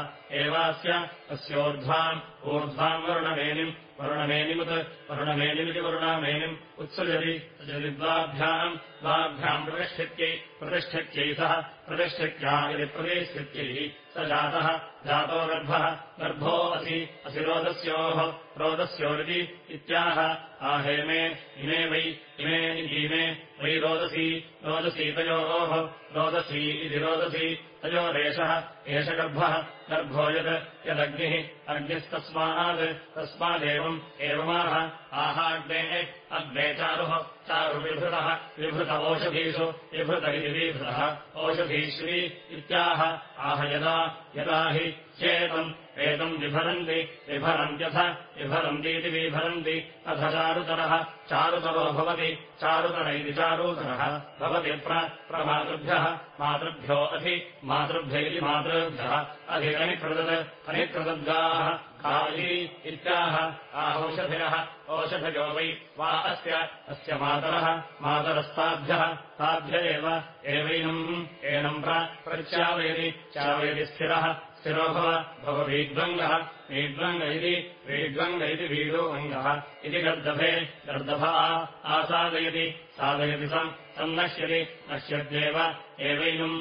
एवास्य अस्योर्ध्वाम् ऊर्ध्वाम् वरुणमेनिम् वरुणमेनिमुत् वरुणमेनिमिति वरुणामेनिम् उत्सृजति। सृजति द्वाभ्याम् द्वाभ्याम् प्रतिष्ठित्यै प्रतिष्ठित्यै सह प्रतिष्ठित्या इति प्रतिष्ठित्यैः स जातः जातो गर्भः गर्भो असि असि रोदस्योः रोदस्योरिति इत्याह। आहेमे इमे वै इमे इमे वै रोदसी रोदसी तयोः रोदसी इति रोदसी तयोरेषः एष गर्भः। गर्भो यत् यदग्निः अग्निस्तस्मात् तस्मादेवम् एवमाह आहाग्नेः अग्ने चारुः चारुविभृतः विभृत ओषधीषु विभृत इति विभृतः। ओषधीश्री इत्याह आह यदा यदा हि चेतम् एतम् विभरन्ति विभरन्त्यथ विभरन्तीति विभरन्ति अथ चारुतरः चारुतरो भवति चारुतर इति चारुतरः। भवति प्रमातृभ्यः मातृभ्यो अधि मातृभ्य इति मातृभ्यः। अधिकनिकृदत् अनिकृतद्गाः काली इत्याह आहौषधिरः ओषधयो वै वा अस्य अस्य मातरः मातरस्ताभ्यः ताभ्य एव एवैनम् एनम् प्रच्यावयति चावयति स्थिरः स्थिरो भव भववीद्वङ्गः वीद्वङ्ग इति वीड्वङ्ग इति वीडोऽङ्गः इति गर्दभे गर्दभा आसादयति साधयति सम् सन्नश्यति नश्यत्येव एवैनम्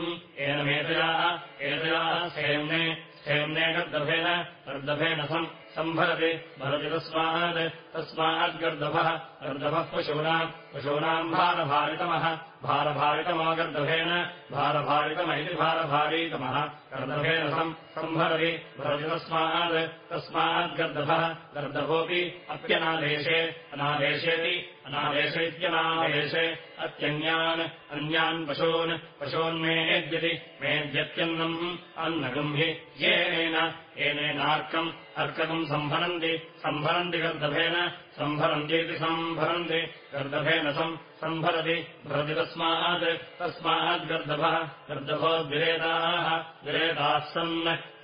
एनमेतयाः एतयाः सेम्ने सेम्ने गर्दभेन गर्दभेन सम् सम्भरति भरति तस्मात्। तस्माद्गर्दभः गर्दभः पशूनाम् पशूनाम् भारभारितमः भारभारितमो गर्दभेन भारभारितम इति भारभारीतमः गर्दभेन सम् सम्भरति भरति तस्मात् तस्माद्गर्दभः गर्दभोऽपि अप्यनादेशे अनादेशेति अनादेश इत्यनादेशे अत्यन्यान् अन्यान् पशून् पशून्मेद्यति मेद्यत्यन्नम् अन्नगम् हि येनेन एनेनार्कम् अर्ककम् सम्भरन्ति सम्भरन्ति गर्दभेन सम्भरन्तीति सम्भरन्ति गर्दभेन सम् सम्भरति भरति तस्मात् तस्माद्गर्दभः गर्दभो द्विरेताः द्विरेताः सन्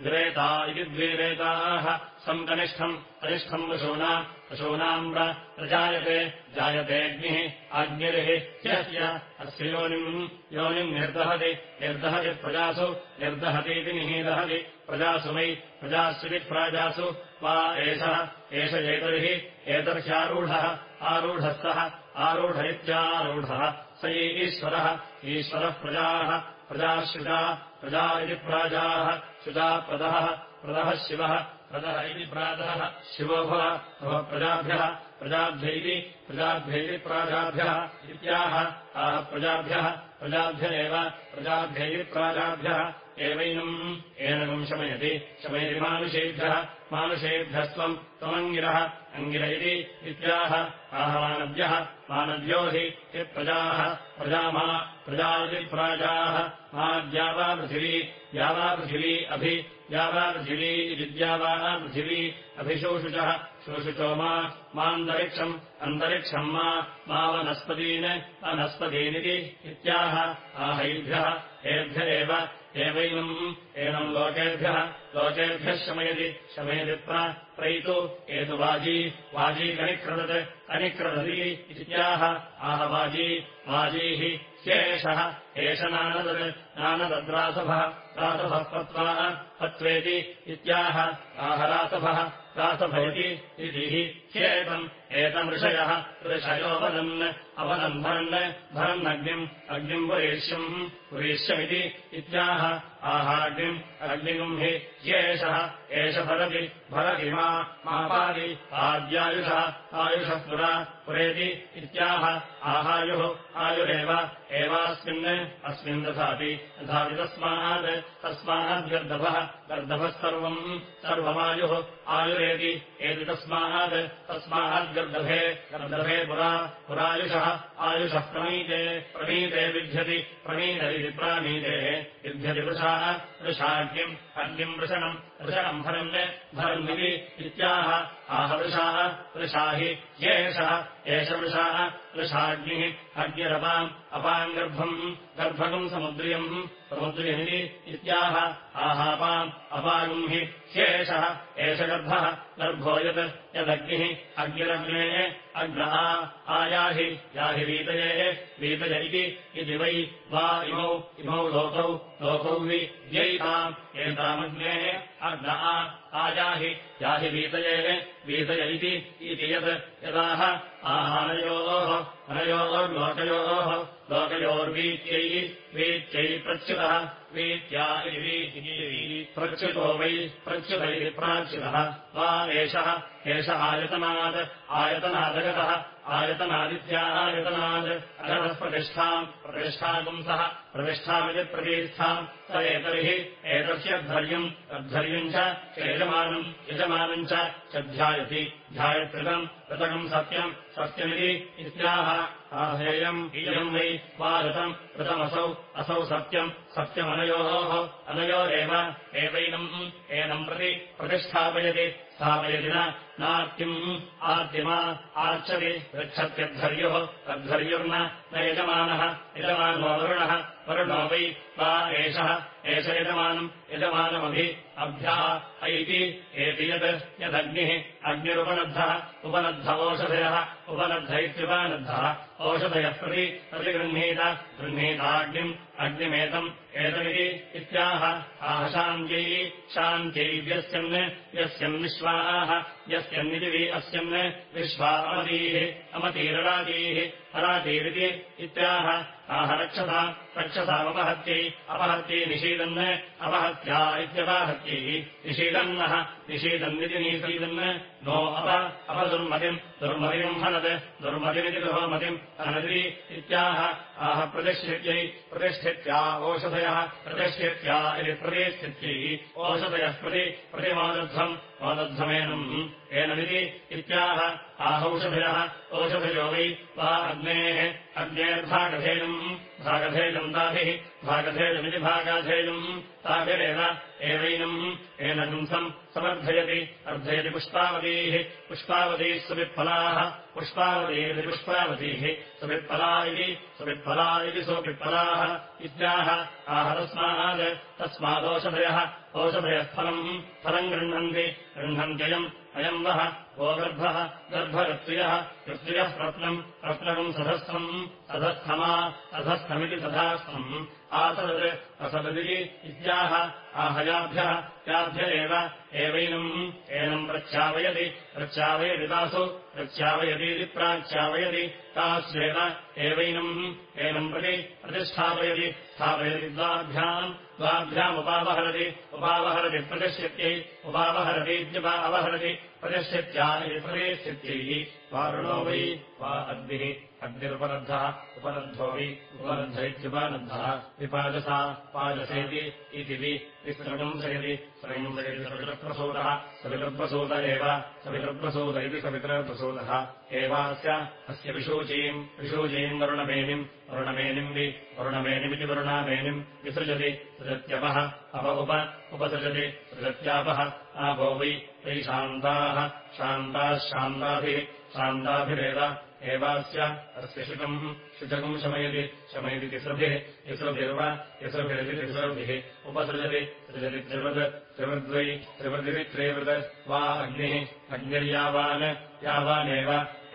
द्विरेता इति द्विरेताः सम् कनिष्ठम् कनिष्ठम् पशूनाम् पशूनाम् प्रजायते जायतेऽग्निः अग्निरिः ह्यस्य अस्य योनिम् योनिम् निर्दहति निर्दहति प्रजासु निर्दहतीति निहीदहति प्रजासु वै प्रजास्विति प्राजासु वा एषः एष एतर्हि एतर्ह्यारूढः आरूढस्तः आरूढ इत्यारूढः स ईश्वरः ईश्वरः प्रजाः प्रजाश्रुजा प्रजा इति प्राजाः शुजाप्रदः प्रदः शिवः रथः इति प्रातः शिवो भव प्रजाभ्यः प्रजाभ्यैति प्रजाभ्यैति प्राजाभ्यः इत्याह आह प्रजाभ्यः प्रजाभ्य एव प्रजाभ्यैति प्राजाभ्यः। एवैनम् एनकम् शमयति शमयति मानुषेभ्यः मानुषेभ्यस्त्वम् त्वमङ्गिरः अङ्गिर इति इत्याह आहमानव्यः मानव्यो हि यत्प्रजाः प्रजामा प्रजादिप्राजाः माद्यावा पृथिवी यावापृथिवी अभि यावापृथिवी इति द्यावा पृथिवी अभिशोषुचः शोषुचो मा मान्तरिक्षम् अन्तरिक्षम् मा वनस्पतीन् वनस्पतीनिति इत्याह आहैभ्यः एभ्य एव एवैनम् एनम् लोकेभ्यः लोकेभ्यः शमयति शमयति प्रैतु एतु वाजी वाजी कनिक्रदत् अनिक्रदति इत्याह आह वाजी वाजीः ह्येषः एष नानदत् नानदद्रासभः रासभः पत्वा पत्वेति इत्याह आह रासभः रासभवति इति ह्येतम्। एतमृषयः ऋषयोवदन् अवदन् भरन् भरन्नग्निम् अग्निम् पुरेष्यम् पुरेष्यमिति इत्याह। आहाग्निम् अग्निगुम् हि ह्येषः एष भरति भरति मा मापादि आद्यायुषः आयुषः पुरा पुरेति इत्याह। आहायुः आयुरेव एवास्मिन् अस्मिन् तथापि तथापि तस्मात् तस्माद्गर्दभः गर्दभः सर्वम् सर्वमायुः आयुरेति। एति तस्मात् तस्माद्गर्दभे गर्दभे पुरा, पुरायुषः, आयुषः प्रणीते प्रणीते विध्यति प्रणीत इति विध्यति वृषाः वृषाग्निम् अग्निम् वृषणम् वृषणम् भरन् भरन्निति इत्याह। आहवृषाः वृषाहि येषः एष वृषाः वृषाग्निः अग्निरपाम् अपाम् गर्भम् गर्भगम् समुद्रियम् समुद्रियमिति इत्याह आहापाम् हि ह्येषः एष गर्भः गर्भो यत् यदग्निः अग्निरग्नेः अग्नः आयाहि याहि वीतये वीतय इति वै वा इमौ इमौ लोकौ लोकौ वि व्ययिताम् एतामग्नेः अग्नः आयाहि याहि वीतये वीतय इति यत् यदाह आहानयोः अनयोर्लोकयोः लोकयोर्वीत्यैः वीत्यै प्रच्युतः वीत्या प्रच्युतो वै प्रच्युत प्राच्युतः। वा एषः एष आयतनात् आयतनादगतः आयतनादित्यायतनात् अगतः प्रतिष्ठाम् प्रतिष्ठापुंसः प्रतिष्ठामिति प्रतीस्थाम् स एतर्हि एतस्य ध्वर्यम् तद्धर्यम् च यजमानम् यजमानम् च ध्यायति ध्यायत्कृतम् कृतकम् सत्यम् सत्यमिति इत्याह आधेयम् इयम् वै वा ऋतम् ऋतमसौ असौ सत्यम् सत्यमनयोः अनयोरेव एवैनम् एनम् प्रति प्रतिष्ठापयति स्थापयति नार्तिम् आर्तिमा आर्चति गच्छत्यद्धर्युः तद्धर्युर्न न यजमानः यजमानो वरुणः वरुणो वै वा एषः एष यजमानम् यजमानमभि अभ्यः ऐति एति यत् यदग्निः अग्निरुपनद्धः उपनद्ध ओषधयः उपनद्ध इत्युपनद्धः ओषधयः प्रति प्रतिगृह्णीत गृह्णीताग्निम् अग्निमेतम् एतमिति इत्याह आह शान्त्यै शान्त्यै व्यस्यन् यस्यन् विश्वाः यस्यन्निति अस्यन् विश्वा अमतीः अमतीरराजीः अरातीरिति इत्याह आह रक्षसा रक्षसामपहत्यै अपहत्यै निषीदन् अपहत्या इत्यपाहत्यै निषीदन्नः निषीदन्निति निषीदन् नो। अप अपदुर्मतिम् दुर्मतिम् हनत् दुर्मतिमिति दुर्मतिम् हनति इत्याह। आह प्रतिष्ठित्यै प्रतिष्ठित्या ओषधयः प्रतिष्ठित्या इति प्रतिष्ठित्यै ओषधयः प्रति प्रतिमादध्वम् मादध्वमेनम् एनमिति इत्याह। आहौषधयः ओषधयो वै वा अग्नेः अग्नेर्भागधेयम् भागधेयम् ताभिः भागधेयमिति भागाधेयम् ताभिरेव एवैनम् एनगुंसम् समर्थयति अर्धयति पुष्पावतीः। पुष्पावतीः सुवित्फलाः पुष्पावतीरिति पुष्पावतीः। सुवित्फला इति सुवित्फला इति सुवित्फलाः इत्याह आह तस्मात् तस्मादोषधयः ओषधयः फलम् फलम् गृह्णन्ति। गृह्णन्त्ययम् अयम् वः वो गर्भः गर्भऋत्वियः ऋत्वियः प्रत्नम् प्रत्नकम् सधस्थम् सधस्थमा अधस्थमिति सधास्थम्। आसदत् असददिति इत्याह आहयाभ्यः याभ्य एव एवैनम्। एनम् प्रच्छावयति प्रच्छावयति तासु प्रच्छावयतीति प्राच्यावयति तास्वेव एवैनम्। एनम् प्रति प्रतिष्ठापयति स्थापयति द्वाभ्याम् द्वाभ्यामुपावहरति उपावहरति प्रतिष्यत्यै उपावहरतीत्युपा अवहरति प्रतिष्यत्या इति प्रतिष्यत्यै वारुणो वै वा अग्निः अग्निरुपलब्धः उपलब्धो वि उपलब्ध इत्युपलब्धः। विपादसा पादसेति इति वि विसृगंसयति सृगंसयति सवितृप्रसूतः सवितृप्रसूत एव सवितृप्रसूत इति सवितृप्रसूतः। एवास्य अस्य विशूचीम् विशूचीम् वरुणमेनिम् वरुणमेनिम् वि वरुणमेनिमिति वरुणामेनिम् विसृजति सृजत्यपः अप उप उपसृजति सृजत्यापः आपो वै वै शान्ताः शान्ताः शान्ताभिः शान्ताभिरेव एवास्य अस्य शुकम् शुचकम् शमयति शमयति तिसृभिः तिसृभिर्व तिसृभिरिति तिसृभिः। उपसृजति सृजति त्रिवृत् त्रिवृद्वै त्रिवृदिति त्रिवृत् वा अग्निः अग्निर्यावान् यावानेव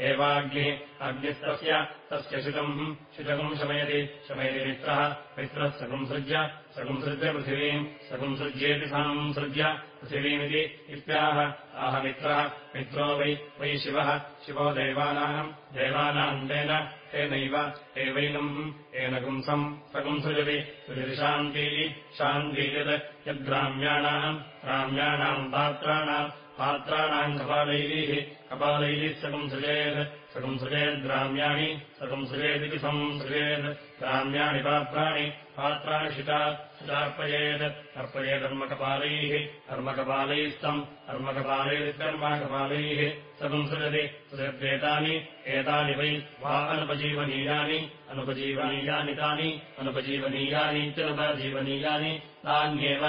एवाग्निः अग्निस्तस्य तस्य शुकम् शुचकम् शमयति शमयति मित्रः मित्रः सगुंसृज्य सगुंसृज्य पृथिवीम् सगुंसृज्येति संसृज्य पृथिवीमिति इत्याह। आह मित्रः मित्रो वै वै शिवः। शिवो देवानाम् देवानाम् तेन तेनैव एवैनम्। एनगुंसम् सगुंसृजति सृजति। शान्तिः शान्तिर्यत् यद्ग्राम्याणाम् ग्राम्याणाम्। पात्राणाम् पात्राणाम् कपालैः। कपालैः सगुंसृजेत् सगुंसृजेद्ग्राम्याणि सगुंसृजेदिति संसृजेत् ग्राम्याणि पात्राणि पात्राणि शिता शितार्पयेत् अर्पयेदर्मकपालैः कर्मकपालैस्तम् कर्मकपालैर्कर्मकपालैः सगुंसृजति सृजद्वेतानि एतानि वै वा अनुपजीवनीयानि अनुपजीवनीयानि तानि अनुपजीवनीयानि चनुपजीवनीयानि तान्येव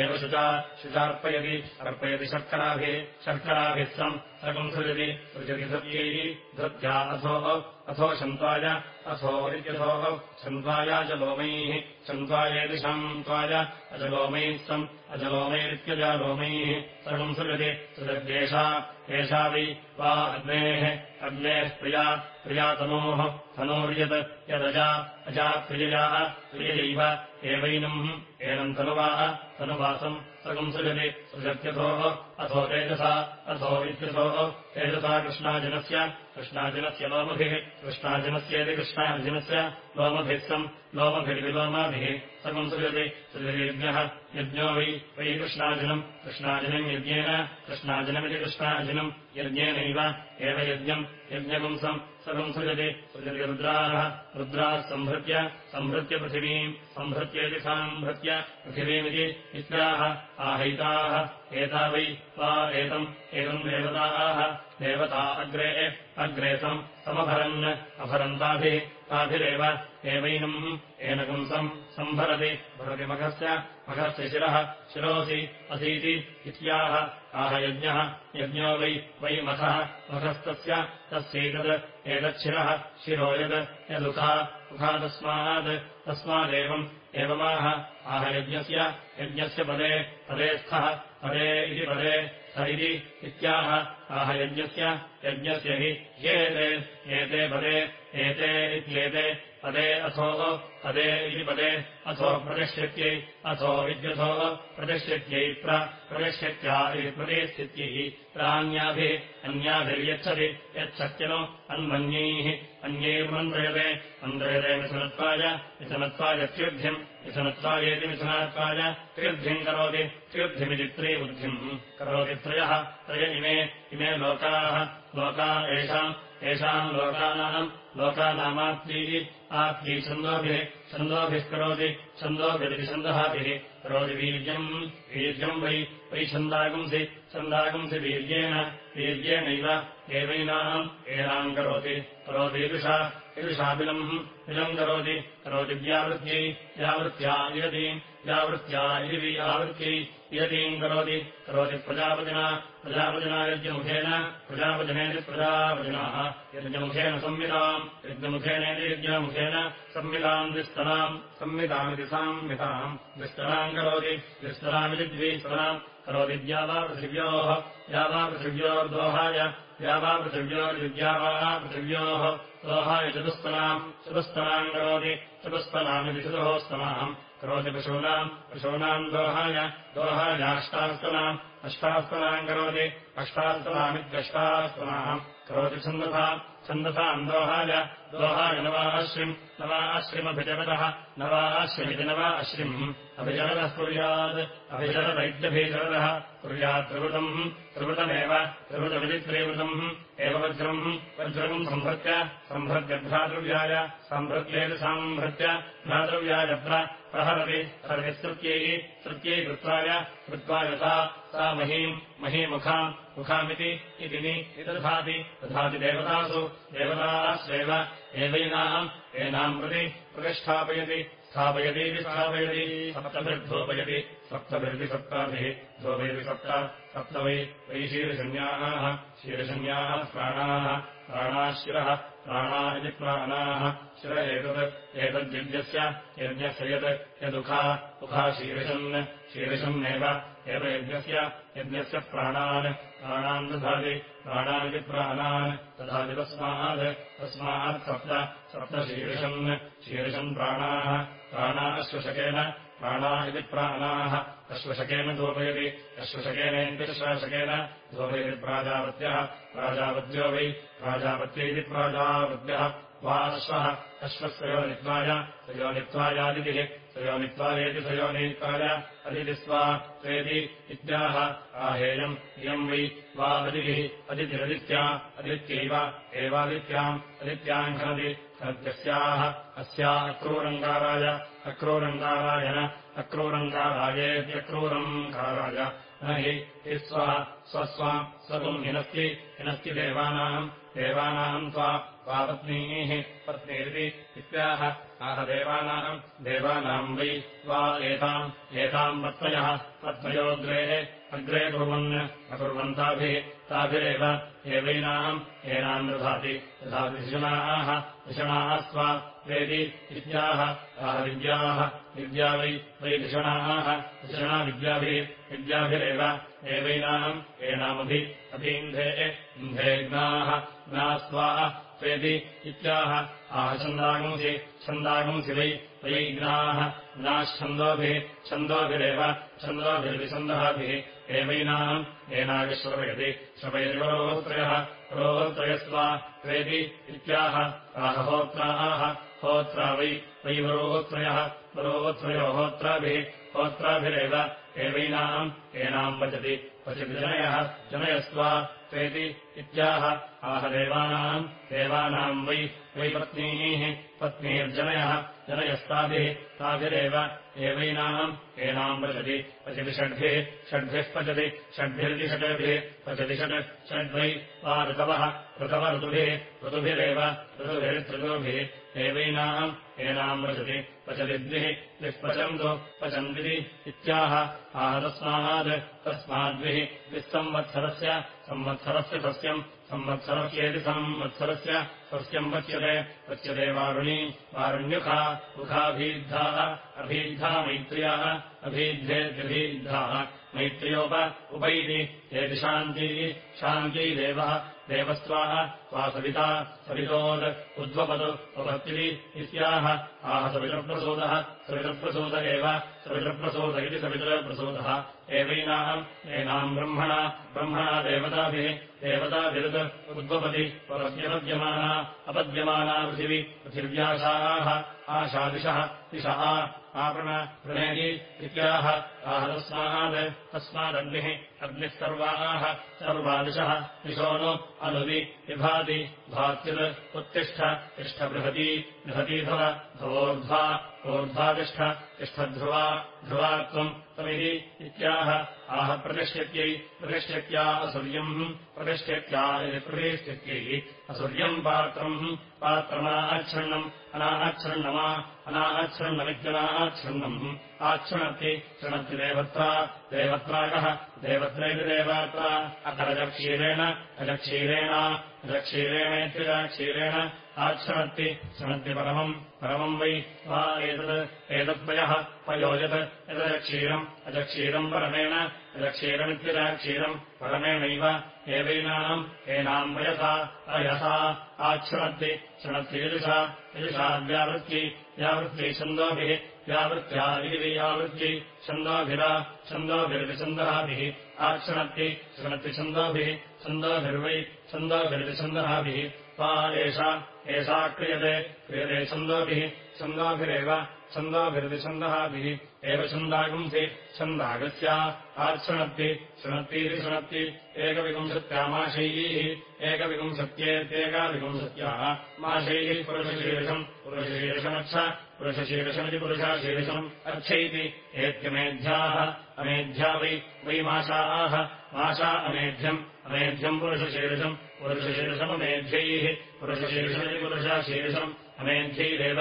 एव शुचा शुचार्पयति अर्पयति शर्कराभिः शर्कराभिः सम् सगुंसृजति सृजति धृत्यैः धृत्या अथो अथो शन्त्वाय अथो इत्यथोः शन्त्वाया च लोमैः शन्त्वायेति शन्त्वाय अजलोमैः सम् अजलोमैरित्यजालोमैः सगुंसृजति सृजद्येषा एषा वै वा अग्नेः अग्नेः प्रिया प्रिया तनोः तनोर्यत् यदजा अजा प्रियया प्रियैव एवैनम् एनम् तनुवाः तनुवासम् सगुंसृजति सृजत्यथोः अथो तेजसा, अथो इत्यथोः तेजसा कृष्णाजनस्य कृष्णाजनस्य लोमभिः कृष्णाजनस्येति कृष्णार्जुनस्य लोमभिः सम् लोमभिर्विलोमाभिः सगुंसृजति सृजतियज्ञः यज्ञो वै वै कृष्णाजनम् कृष्णाजनम् यज्ञेन कृष्णाजनमिति कृष्णार्जुनम् यज्ञेनैव, एव यज्ञम् यज्ञपुंसम् सगुंसृजति सृजति रुद्राः रुद्राः सम्भृत्य सम्भृत्य पृथिवीम् सम्भृत्येति सम्भृत्य पृथिवीमिति इत्याह आहैताः एता वै वा एतम् एतम् देवताः देवता अग्रे अग्रे सम् समभरन् अभरन्ताभिः ताभिरेव एवैनम् एनगुंसम् सम्भरति भरति मघस्य मघस्य शिरः शिरोऽसि असीति इत्याह आह यज्ञः वै वै मखः मखस्तस्य तस्यैतत् एतच्छिरः शिरो यद् यदुखा उखा तस्मात् तस्मादेवम् एवमाह। आह यज्ञस्य पदे पदे स्थः पदे इति पदे स इति इत्याह। आह यज्ञस्य यज्ञस्य हि ह्येते एते पदे एते इत्येते पदे अथो पदे इति पदे अथो प्रतिष्ठत्यै अथो विद्यथो प्रतिष्ठत्यै प्रप्रतिष्ठत्या इति प्रतिस्थित्यैः प्रान्याभिः अन्याभिर्यच्छति यच्छत्यनो अन्मन्यैः अन्यैर्मन्त्रयते मन्त्रयते मिथुनत्वाय मिथुनत्वाय त्युद्ध्यम् मिथुनत्वायेति मिथुनत्वाय त्रिवृद्धिम् करोति त्रिवृद्धिमिति त्रिबुद्धिम् करोति त्रयः त्रय इमे इमे लोकाः लोका येषाम् येषाम् लोकानाम् लोकानामात्रीः आत्यै छन्दोभिः छन्दोभिः करोति छन्दोभिरिति छन्दहाभिः। करोति वीर्यम् वै वै छन्दागुंसि छन्दागुंसि वीर्येण वीर्येणैव एवैनाम् एनाम् करोति। करोति ईदृशा ईदृशाबिलम् बिलम् करोति करोति व्यावृत्यै व्यावृत्या इयतीम् व्यावृत्या इति आवृत्यै इयतीम् करोति करोति प्रजापतिना प्रजापतिना यज्ञमुखेन प्रजापजनेति प्रजापतिनाः, यज्ञमुखेन संविताम् यज्ञमुखेनेति यज्ञमुखेन संविताम् द्विस्तराम् संवितामिति संविताम् द्विस्तराम् करोति द्विस्तरामिति द्विस्तराम्, करोति द्या वा पृथिव्योः या पृथिव्योर्दोहाय दोहाय चतुस्तराम् चतुस्तराम् करोति चतुस्तरामिति चतुरोस्तराम् करोति पशूनाम् पशूनाम् दोहाय दोहायाष्टास्तनाम् अष्टास्तनाम् करोति अष्टास्तनामित्यष्टास्तनाम् करोति छन्दसा छन्दसाम् दोहाय नवाश्रिम् नवाश्रिमभिजगतः नवाश्रिमिति नवा अश्रिम् अभिजगतः कुर्यात् कुर्यात् त्रिवृतम् त्रिवृतमेव त्रिवृतमिति त्रिवृतम् एव वज्रम् वज्रम् सम्भृत्य सम्भृत्य भ्रातृव्याय सम्भृत्येति सम्भृत्य भ्रातृव्याय प्रहरति हरति स्तृत्यैः तृत्यै कृत्वाय कृत्वा यथा सा महीम् महीमुखाम् मुखामिति इति निदधाति दधाति देवतासु देवतास्वेव एवैनाम् एनाम् प्रति प्रतिष्ठापयति स्थापयतीति स्थापयति सप्तभिर्धोपयति सप्तभिर्ति सप्ताभिः धोपयति सप्त सप्त वै वै शीर्षन्याः शीर्षन्याः प्राणाः प्राणाः शिरः प्राणा इति प्राणाः शिर एतत् एतद्यज्ञस्य यज्ञस्य यत् यदुखा उखा शीर्षन् शीर्षन्नेव एव यज्ञस्य यज्ञस्य प्राणान् प्राणान् दधाति प्राणानिति प्राणान् दधाति तस्मात् तस्मात् सप्त सप्तशीर्षन् शीर्षन् प्राणाः प्राणा अश्वशकेन प्राणा इति प्राणाः अश्वशकेन धूपयति अश्वशकेनेन्द्रश्वासकेन धूपयति प्राजापत्यः प्राजापत्यो वै प्राजापत्यैति प्राजापत्यः वा अश्वः अश्वस्वयोनित्वाय तयोनित्वायादितिः तयोनित्वायेति तयोनित्वाय अदितिस्वा त्वेति इत्याह आहेयम् इयम् वै वा अदितिः अदितिरदित्या अदित्यैव एवादित्याम् अदित्याम् खनति खनत्यस्याः अस्या अक्रूरङ्गाराय अक्रूरङ्गाराय न अक्रूरङ्गारायेत्यक्रूरङ्काराय न हि हि स्वः स्वस्वाम् स्वम् हिनस्ति हिनस्ति देवानाम् देवानाम् त्वा त्वापत्नीः पत्नीरिति इत्याह। आह देवानाम् देवानाम् वै वा एताम् एताम् पत्नयः पत्नयोऽग्रेः अग्रे कुर्वन् अकुर्वन्ताभिः ताभिरेव एवैनाम् एनाम् दधाति दधाति धिषणाः धिषणाः स्वा वेदि विद्याः विद्याः विद्या वै वै धिषणाः विद्याभिः विद्याभिरेव एवैनाम् एनामभि अभीन्धे इन्धेग्नाः ज्ञास्वाः त्वेति इत्याह आह छन्दागंसि छन्दागंसि वै वै ज्ञाः ज्ञाश्छन्दोभिः छन्दोभिरेव छन्दोभिर्विछन्दःभिः एवैनाम् एनाविश्रवयति श्रवयति वरोत्रयः वरोत्रयस्वा त्वेति इत्याह आह होत्राः होत्रा वै वै वरोत्रयः वरोत्रयो होत्राभिः होत्राभिरेव एवैनाम् एनाम् वचति। जनयः जनयस्वा त्वेति इत्याह। आह देवानाम् देवानाम् वै वै पत्नीः पत्नीर्जनयः जनयस्ताभिः ताभिरेव एवैनाम् एनाम् वचति वचति षड्भिः षड्भिः पचति षड्भिरिति षड्भिः पचति षड् षड्वै वा ऋतवः ऋतव ऋतुभिः ऋतुभिरेव एनाम् वचति पचति द्विः द्विः पचन्तु इत्याह आह तस्मात् तस्माद्भिः द्विस्संवत्सरस्य संवत्सरस्य सस्यम् संवत्सरस्येति संवत्सरस्य सस्यम् पच्यते पच्यते वारुणी वारुण्युखा मुखाभीद्धाः अभीद्धा मैत्र्याः अभीद्धेत्यभीद्धाः मैत्र्योप उपैति एति शान्तिः शान्ती देवः देवस्त्वाः त्वा सविता सवितोद् उद्वपद् उपभक्तिः इत्याह। आह सवितप्रसूदः सवितप्रसूद एव सवितप्रसूद इति सवितरप्रसूदः एवैनाम् एनाम् ब्रह्मणा ब्रह्मणा देवताभिः देवताभिरुद् उद्वपति उपपद्यपद्यमाना अपद्यमाना पृथिवी पृथिव्याशाः आशादिशः दिशः आपण प्रणेति इत्याह आह तस्मात् तस्मादग्निः अग्निः सर्वाः सर्वादिशः दिशो नु अनुवि विभाति भात्युत् उत्तिष्ठ तिष्ठबृहती बृहती भव भवोर्ध्वा ऊर्ध्वातिष्ठ तिष्ठध्रुवा ध्रुवा त्वम् त्वमिति इत्याह। आह प्रतिष्ठत्यै प्रतिष्ठत्या असुर्यम् प्रतिष्ठत्या इति प्रतिष्ठत्यै असुर्यम् पात्रम् पात्रमाच्छृण्णम् अनाच्छृण्णमा अनाच्छृण्णमित्यनाच्छृण्णम् आच्छृणति शृणति देवत्रा देवत्राकः देवत्रैति देवत्रा अथ रजक्षीरेण रजक्षीरेण रजक्षीरेणेत्यजक्षीरेण आच्छृणत्ति शृणत्ति परमम् परमम् वै वा एतत् एतत्पयः पयोजत् यदक्षीरम् अजक्षीरम् परमेण यदक्षीरमित्यजक्षीरम् परमेणैव एवैनाम् एनाम् वयसा अयसा आच्छृणत्ति शृणत्ति यजुषा यजुषा व्यावृत्ति छन्दोभिः व्यावृत्त्या यावृत्ति छन्दोभिरा छन्दोभिर्विछन्दहाभिः आच्छृणत्ति शृणत्ति छन्दोभिः छन्दोभिर्वै छन्दोभिर्विछन्दहाभिः वा एषा एषा क्रियते क्रियते छन्दोभिः, छन्दोभिरेव छन्दोभिर्विछन्दहाभिः एव छन्दागुंसि, छन्दागस्या, आच्छृणत्ति, शृणत्तीति शृणत्ति, एकविंशत्यामाशैः, एकविंशत्येत्येकाविंशत्याः माशैः, पुरुषशीर्षम्, पुरुषशीर्षमच्छ, पुरुषशीर्षमिति पुरुषाशीर्षम् अच्छैति, एत्यमेध्याः, अमेध्या वै वै माशाः, माशा अमेध्यम् अमेध्यम् पुरुषशीर्षम्, पुरुषशीर्षममेध्यैः पुरुषशीर्षमिति पुरुषाशीर्षम् अमेध्यैरेव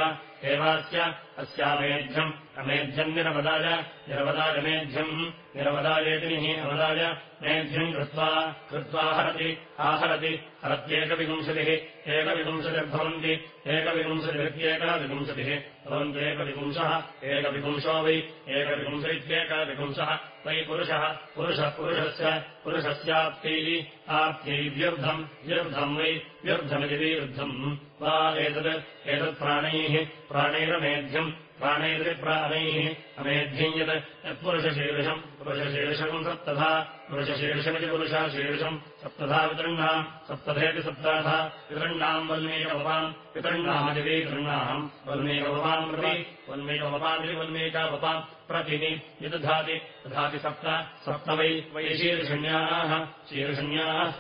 एवास्य अस्यामेध्यम् अमेध्यम् निरवदाय निरवदायमेध्यम् निरवदायेतिनिः अवदाय मेध्यम् कृत्वा कृत्वा हरति आहरति हरत्येकविंशतिः एकविंशतिर्भवन्ति एकविंशतिरित्येकाविंशतिः भवन्त्येकविपुंशः एकविपुंशो वै एकविपुंशैत्येकाविपुंशः वै पुरुषः पुरुषः पुरुषस्य पुरुषस्याप्त्यैः आप्त्यै व्यर्थम् व्यर्थम् वै व्यर्थमिति विरुद्धम्। वा एतत् एतत्प्राणैः प्राणैरमेध्यम्, प्राणैरिप्राणैः, अमेध्यम् यत् यत्पुरुषशीर्षम् पुरुषशीर्षकम् सप्तधा, पुरुषशीर्षमिति पुरुषाशीर्षम् सप्तधा वितृण्णाम् सप्तधेति सप्ताधा वितृण्णाम् वल्मीकवपाम् वितृण्णामदिवीतृण्णाम् वल्मीकवपाम् प्रति वल्मीकवपामिति, वल्मीकावपाम्। यदधाति दधाति सप्त सप्त वै वै शीर्षण्याः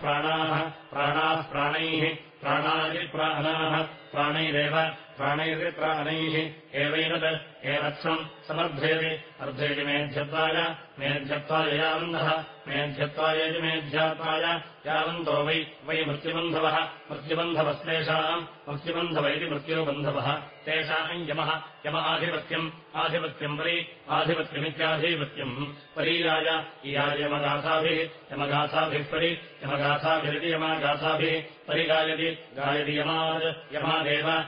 प्राणाः प्राणाः प्राणैः प्राणादिप्राणाः प्राणैरेव प्राणैरिप्राणैः एवैनत् एवत्सम् समर्थयति। अर्धयति मेध्यत्वाय मेध्यत्वाय यावन्तः। मेध्यत्वायति मेध्यात्वाय यावन्तो वै वै मृत्युबन्धवः। मृत्युबन्धवस्तेषाम् मृत्युबन्धव इति मृत्युबन्धवः। तेषाम् यमः यम आधिपत्यम्। आधिपत्यम् परि। आधिपत्यमित्याधिपत्यम्। परीयाय। इयायमगाथाभिः यमगाथाभिः। परि। यमगाथाभिरिति यमागाथाभिः। परिगायति। गायति यमात्। यमादेव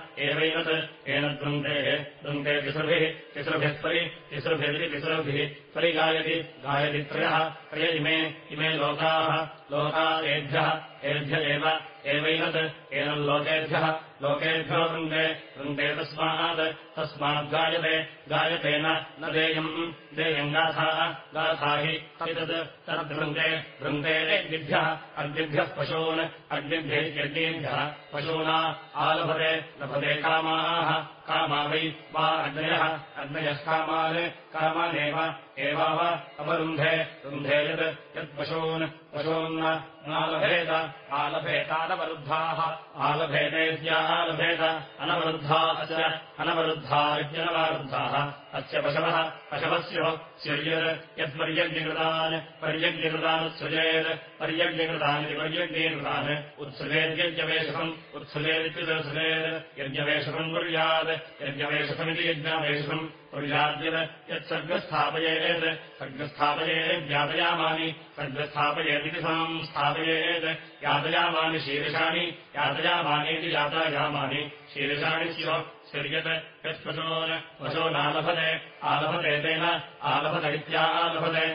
एनद्वृन्तेः वृन्ते तिसृभिः तिसृभिः परि तिसृभिरिति तिसृभिः परिगायति गायति त्रयः त्रय इमे इमे लोकाः लोका एभ्यः एभ्य एव एवैनत् एनल्लोकेभ्यः लोकेभ्यो वृन्दे वृन्दे तस्मात् तस्माद्गायते गायतेन न देयम् देयम् गाथाः गाथा हि तत् तद्वृन्दे वृन्दे अग्निभ्यः अग्निभ्यः पशून् अग्निभ्यैत्यग्नेभ्यः पशूना आलभते लभते कामाः कामा वै वा अग्नयः अग्नयः कामान् कामानेव एवाव अवरुन्धे रुन्धे यत् यत्पशून् पशून् नालभेत आलभेतानवरुद्धाः आलभेतेत्यालभेत अनवरुद्धा अस्य अनवरुद्धा इत्यनवरुद्धाः। अस्य पशवः पशवस्यो स्यर्यत् यत्पर्यज्ञकृतान् पर्यज्ञकृतान् सृजेत् पर्यज्ञकृतानिति पर्यज्ञीकृतान् उत्सृजेद्यज्ञवेशकम् उत्सृजेदित्युत्सृजेत् यज्ञवेशकम् कुर्यात् यज्ञवेशकमिति यज्ञावेशकम् कुर्याद्यत् यत्सर्गस्थापयेत् सर्गस्थापयेत् यातयामानि सर्गस्थापयेदिति साम् स्थापयेत्। यातयामानि शीर्षाणि यातयामानीति यातायामानि। शीर्षाणि स्यो स्यर्यत् यत्पशोन् पशोनालभते आलभते तेन आलभत इत्यालभते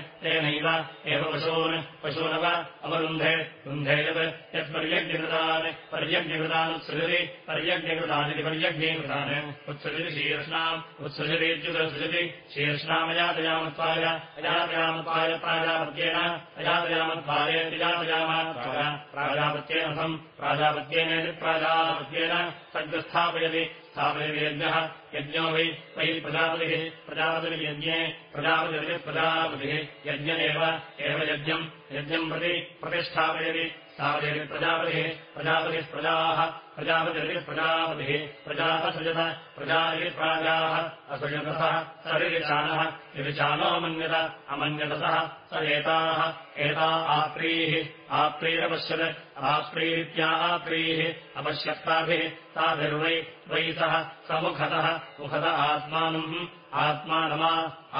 तेनैव एव पशून् पशूनव अवरुन्धे रुन्धे यत् यत्पर्यज्ञकृतान् पर्यज्ञकृतान् उत्सृजति पर्यज्ञकृतानिति पर्यज्ञीकृतान्। उत्सृजति शीर्ष्णाम् उत्सृजतीत्युत्सृजति शीर्ष्णामयातयामत्वाय अजातयामत्वाय प्राजापत्येन अजातयामत्वायेतिजातयामात्वाय प्राजापत्येनथम् प्राजापत्येनेति प्राजापत्येन सर्गस्थापयति स्थापयति यज्ञः यज्ञो वै वै प्रजापतिः प्रजापतिर्यज्ञे प्रजापतिरिति प्रजापतिः यज्ञ एव एव यज्ञम् यज्ञम् प्रति प्रतिष्ठापयति प्रजापतिः प्रजापतिः प्रजाः प्रजापतिरिति प्रजापतिः प्रजाः सृजत प्रजा इति प्राजाः असृजतः सरिचानः यदिचानो मन्यत अमन्यतसः स एताः एता आप्रीः आप्रीरपश्यत् आप्रीरित्या आप्रीः अपश्यत्ताभिः ताभिर्वै वै सः समुखतः मुखत आत्मानम् आत्मानमा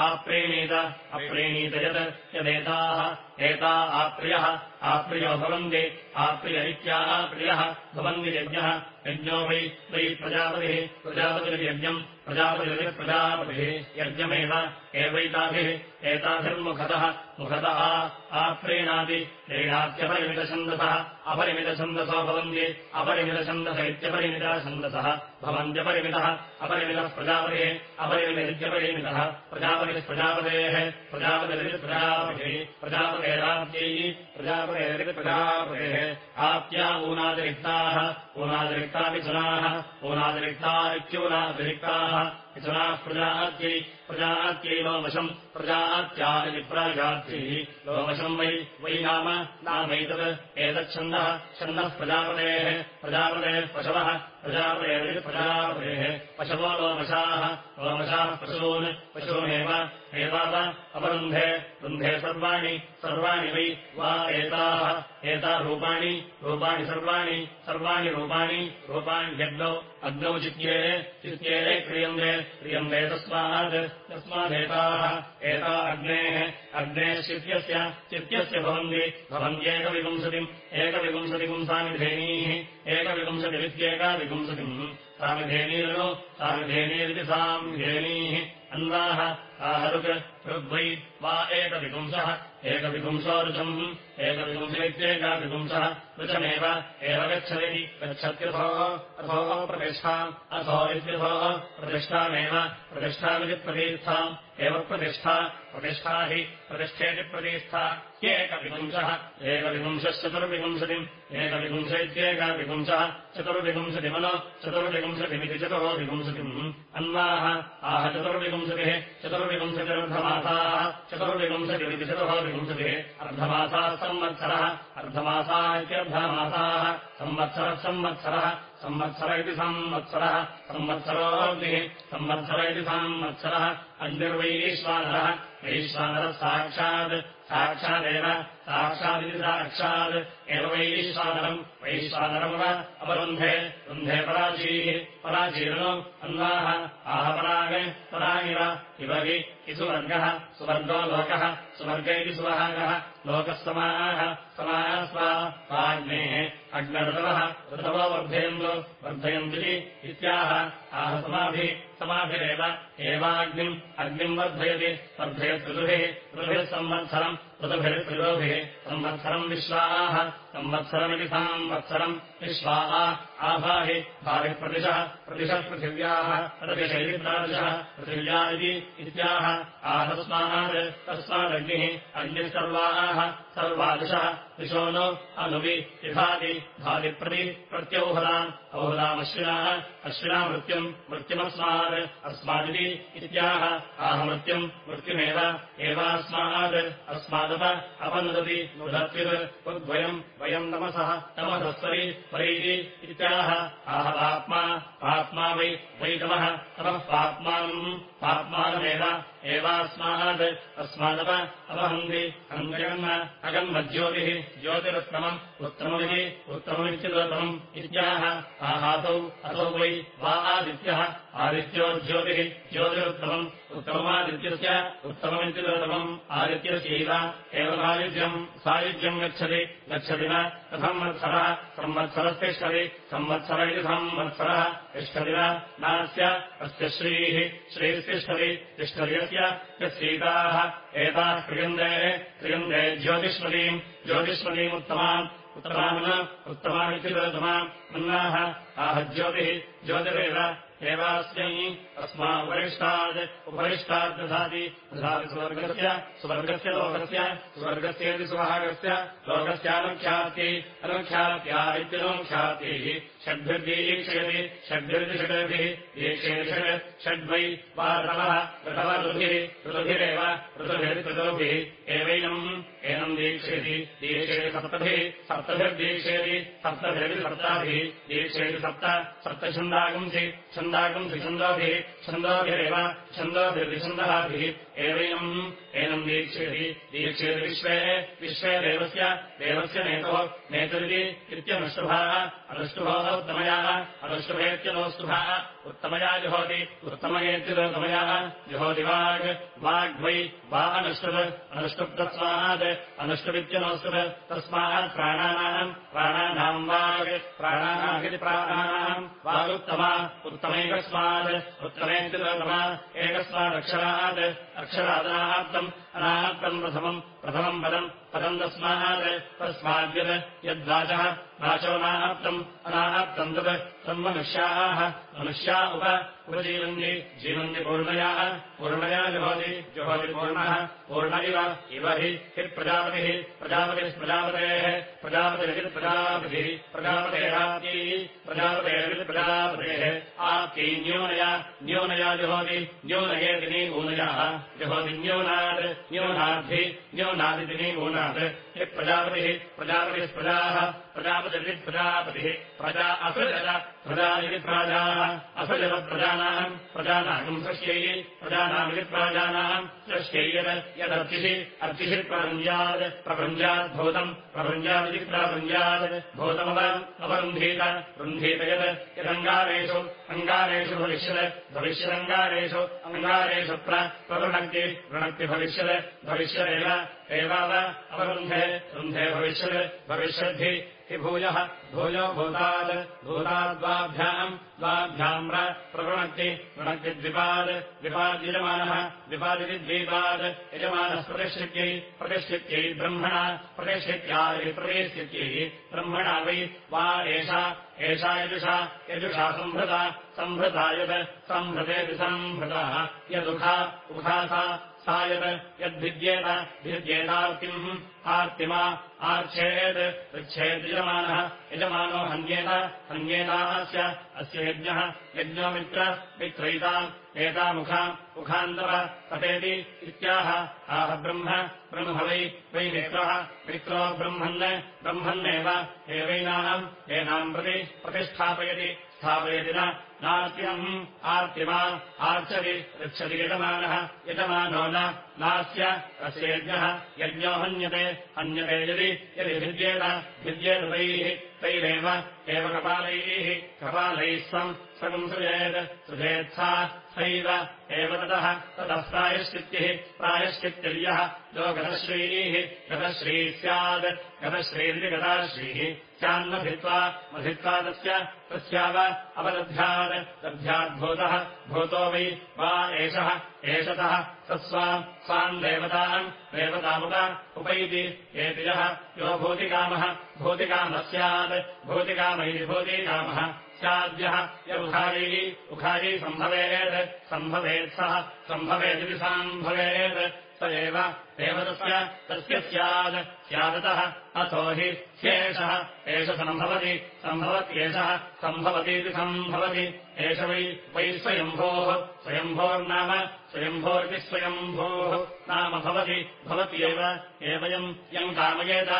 आप्रीणीत अप्रीणीत यत् यदेताः एता आप्रियः आप्रियो भवन्ति आप्रिय इत्याप्रियः भवन्ति यज्ञः यज्ञो वै वै प्रजापतिः प्रजापतिर्यज्ञम् प्रजापतिप्रजापतिः यज्ञमेव एवैताभिः एताभिर्मुखतः मुखतः आप्रीणाति प्रीणात्यपरिमितछन्दसः अपरिमितछन्दसो भवन्ति अपरिमितछन्दस इत्यपरिमितछन्दसः भवन्त्यपरिमितः अपरिमितः प्रजापतिः अपरिमितित्यपरिमितः प्रजापतिः प्रजापतेः प्रजापतिप्रजापतिः प्रजापतेराप्त्यैः प्रजापतेरिप्रजापतेः आप्या ऊनातिरिक्ताः ऊनातिरिक्तापि जनाः ऊनातिरिक्ता इत्यूनातिरिक्ताः पितुनाः प्रजात्यै प्रजात्यै लोमशम् प्रजात्या इति लोमशम् वै वै नाम नामैतत् एतच्छन्दः छन्दः प्रजापतेः प्रजापतेः पशवः प्रजापतेरिति प्रजापतेः पशवो लोमशाः लोमशाः पशून्, पशूनेव एताव अपरुन्धे, रुन्धे सर्वाणि सर्वाणि वै वा एताः, एता रूपाणि रूपाणि सर्वाणि सर्वाणि रूपाणि रूपाण्यग्नौ अग्नौ चित्येरे चित्येरे क्रियन्ते क्रियन्ते तस्मात् तस्मादेताः एता अग्नेः अग्नेः चित्यस्य भवन्ति, भवन्त्येकविपुंसतिम् एकविपुंसतिपुंसामिधेनीः एकविपुंसतिरित्येकाविपुंसतिम् सामिधेनीरनु सामिधेनीरिति साम् धेनीः अन्वाः आहरुक् ऋग्वै वा एकविपुंसः एकविपुंसो ऋषम् एकविपुंसैत्येकाविपुंसः ऋषमेव एव गच्छति गच्छत्यथो अथो प्रतिष्ठा अथो इत्यथो प्रतिष्ठामेव प्रतिष्ठामिति प्रतीर्थाम् एव प्रतिष्ठा प्रतिष्ठा हि प्रतिष्ठेति प्रतिष्ठा एकविपुंसः एकविपुंशश्चतुर्विपुंसतिम् एकविपुंस इत्येकाविपुंसः चतुर्विपुंसतिमनो चतुर्विपुंसतिमिति चतुर्विपुंसतिम्। अन्वाः आह चतुर्विपुंसतिः चतुर्विपुंसतिरर्धमासाः चतुर्विपुंसतिमिति चतुर्विपुंसतिः अर्धमासाः संवत्सरः अर्धमासा इत्यर्धमासाः संवत्सरः संवत्सरः। संवत्सर इति संवत्सरः। संवत्सरोऽग्निः संवत्सर इति संवत्सरः। अग्निर्वैश्वानरः वैश्वानरः साक्षात्। साक्षादेव। साक्षादिति साक्षात्। एव वैश्वानरम् वैश्वानरमव अपरुन्धे। रुन्धे पराचीः पराचीर्नो अन्वाः। आहपराग परागिव इव हि सुवर्गः। सुवर्गो लोकः। सुवर्ग इति सुवहागः लोकः समाः समाः स्वाग्नेः अग्नऋतवः ऋतवो वर्धयन्तु वर्धयन्ति इत्याह। आह समाभिः समाभिरेव एवाग्निम् अग्निम् वर्धयति वर्धयत्ऋतुभिः ऋतुभिः संवत्सरम् ऋतुभिर्त्रिलोभिः संवत्सरम् विश्वाः संवत्सरमिति संवत्सरम् विश्वाः आभाहि भाविः प्रतिशः प्रतिशः पृथिव्याः प्रतिशैति प्रादिशः पृथिव्या इति इत्याह। आहतस्मात् तस्मादग्निः अग्निः सर्वाः सर्वादिशः दिशो नो अनुवि विभाति भातिप्रति प्रत्यौहदाम् औहदामश्विनाः अश्विना मृत्युम् मृत्युमस्मात् अस्मादिति इत्याह। आहमृत्युम् मृत्युमेव एवास्मात् अस्मादप अपनुदति नुदत्युत् उद्वयम् वयम् तमसः तमसस्वरि वैति इत्याह पाप्मा वै वै तमः तमः पाप्मानम् पाप्मानमेव एवास्मात् अस्मादप अपहन्ति हन्त्यगन् अगन्मज्योतिः ज्योतिरुत्तमम् उत्तममिति उत्तममित्युदोत्तमम् इत्याह। आहातौ असौ वै वा आदित्यः आदित्यो ज्योतिः ज्योतिरुत्तमम् उत्तममादित्यस्य उत्तममित्युदोत्तमम् आदित्यस्यैव। एवमादित्यम् सायुज्यम् गच्छति गच्छति न कथंवत्सरः संवत्सरस्तिष्ठति संवत्सर इति संवत्सरः तिष्ठति नास्य अस्य श्रीः श्रीस्तिष्ठति तिष्ठति यस्य यस्यैताः एताः क्रियन्ते क्रियन्ते ज्योतिष्मतीम् ज्योतिष्मतीमुत्तमाम् उत्तमान् उत्तमामित्युदोत्तमाम् मन्नाः आह ज्योतिः ज्योतिरेव। एवास्मै अस्मापरिष्टात् उपरिष्टात् दधाति। दधाति स्वर्गस्य स्वर्गस्य लोकस्य स्वर्गस्येति सुभागस्य, लोकस्यानुख्याति, अनुख्यात्या इत्यनुख्यातिः। षड्भिर्दीक्षयति षड्भिर्ति षड्भिः दीक्षेति षड्, षड्वै वा ऋतवः ऋतव ऋतुभिः, ऋतुभिरेव ऋतुभिर्ऋतुभिः एवैनम्, एनम् दीक्षयति दीक्षेति सप्तभिः, सप्तभिर्दीक्षयति, सप्तभिर्ति सप्ताभिः सप्त छन्दाकम् त्रिछन्दोभिः छन्दोभिरेव छन्दोभिर्विछन्दःभिः एवम् एनम् दीक्ष्यति दीक्ष्यति विश्वे विश्वे देवस्य देवस्य नेतोः नेतरिति इत्यनुष्टुभाः अनुष्टुभोः उत्तमयाः अनुष्टुभेत्यनोऽस्तुभाः उत्तमया जुहोति उत्तमयेत्युतमयाः जुहोति वाग् वाग्वै वा अनुष्टुभ अनुष्टुप्तस्मात् अनुष्टुवित्यनोऽस्तुभ तस्मात् प्राणानाम् प्राणानाम् वाग् प्राणानामिति प्राणानाम्। वागुत्तमा उत्तमैकस्मात् उत्तमेत्युतमा एकस्मादक्षरात् अक्षरादनात्तम् अनात्तम् प्रथमम् प्रथमम् पदम् तस्मात् तस्माद्यत् यद्वाचः वाचोनाप्तम् अनाप्तम् तत् तन्मनुष्याः मनुष्या। उप, उपजीवन्ति, जीवन्ति पूर्णयाः। पूर्णया जुहोति जुहोति पूर्णः। पूर्ण इव इव हि हि प्रजापतिः प्रजापतिस्प्रजापतेः प्रजापतिरहिप्रजापतिः प्रजापतेराप्ती प्रजापतेरहिप्रजापतेः आप्ती न्यूनया न्यूनया जुहोति न्यूनयेतिनि ऊनयाः जुहोति न्यूनात्, न्यूनाद्धि न्यूनादितिनि ऊनात् हि प्रजापतिः प्रजापतिस्प्रजाः प्रजापतिर्विप्रजापतिः प्रजा असृजत। प्रजा इति प्राजाः। असृजवत्प्रजानाम् प्रजानाकम् सृष्ट्यै। प्रजानामिति प्राजानाम्। सृष्ट्यै यत् यदर्चिः अर्चिः प्रभञ्जात् प्रभञ्जाद्भूतम् प्रभञ्जादिति प्राभञ्जात् भूतमव अवरुन्धीत। रुन्धीत यत् यदङ्गारेषु। अङ्गारेषु भविष्यत्। भविष्यदङ्गारेषु। अङ्गारेषु प्रवृणक्ति वृणक्ति भविष्यत्। भविष्यदेव। एवाव। अवरुन्धे। रुन्धे भविष्यत्। भविष्यद्धि भूयः भूयो भूतात् भूताद्वाभ्याम् द्वाभ्याम् प्रवृणक्ति वृणक्ति द्विपाद् द्विपाद्यजमानः द्विपादिति द्वीपाद् यजमानः प्रतिष्ठित्यै प्रतिष्ठित्यै ब्रह्मणा प्रतिष्ठित्या प्रतिष्ठित्यै ब्रह्मणा वै एषा एषा यजुषा यजुषा सम्भृता सम्भृता यत् सम्भृतेति सम्भृता यदुखा उखा सा सा यत् यद्भिद्येत भिद्येतार्तिम् आर्तिमा आर्च्छेत् पृच्छेद्यजमानः यजमानो हन्येत हन्येतास्य अस्य यज्ञः यज्ञोमित्र मित्रैताम् एतामुखा मुखान्तव पतेति इत्याह। आह ब्रह्म ब्रह्म वै वै मित्रः मित्रो ब्रह्मन् ब्रह्मन्नेव एवैनाम् एनाम् प्रति प्रतिष्ठापयति स्थापयति न नार्त्यम् आर्तिमा आर्चति पृच्छति यजमानः यजमानो न नास्य अस्य यज्ञः यज्ञो हन्यते हन्यते यदि यदि भिद्येत भिद्येत तैः तैरेव एव कपालैः कपालैः स्वम् स्वम् सृजेत् सृजेत्सा सैव एव ततः ततः प्रायश्चित्तिः प्रायश्चित्तिर्यः यो गतश्रीः गतश्रीः स्यात् गतश्रीरिति गताश्रीः स्यान्मथित्वा मथित्वा तस्य तस्याव अवदध्यात् दध्याद्भूतः भूतो वै वा एषः एषतः सस्वाम् स्वाम् देवताम् देवतामुप उपैति एतिजः यो भूतिकामः भूतिकामः स्यात् भूतिकाम इति भूतिकामः। स्याद्यः य उखारीः सम्भवेत् सम्भवेत् सः सम्भवेदिति सम्भवेत्। स एव देवतस्य तस्य स्यात् स्यादतः अथो हि ह्येषः, एष सम्भवति सम्भवत्येषः सम्भवतीति सम्भवति। स्वयम्भोरिति स्वयम्भोः नाम भवति भवत्येव एवयम् यम् कामयेत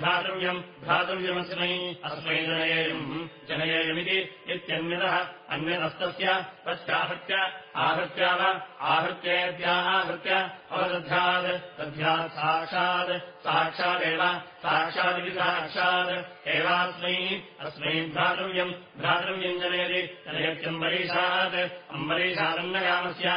भ्रातृव्यम् भ्रातृव्यमस्मै अस्मै जनयेयम् जनयेयमिति इत्यन्यतः अन्यतस्तस्य तस्याहृत्य आहृत्या वा आहृत्येत्याहृत्य अवदध्यात् दध्यात् साक्षात् साक्षादेव साक्षादिति साक्षात् एवास्मै अस्मै भ्रातृव्यम् भ्रातृव्यम् जनयति जनयत्यम्बरीषात् अम्बरीषादन्नकामस्य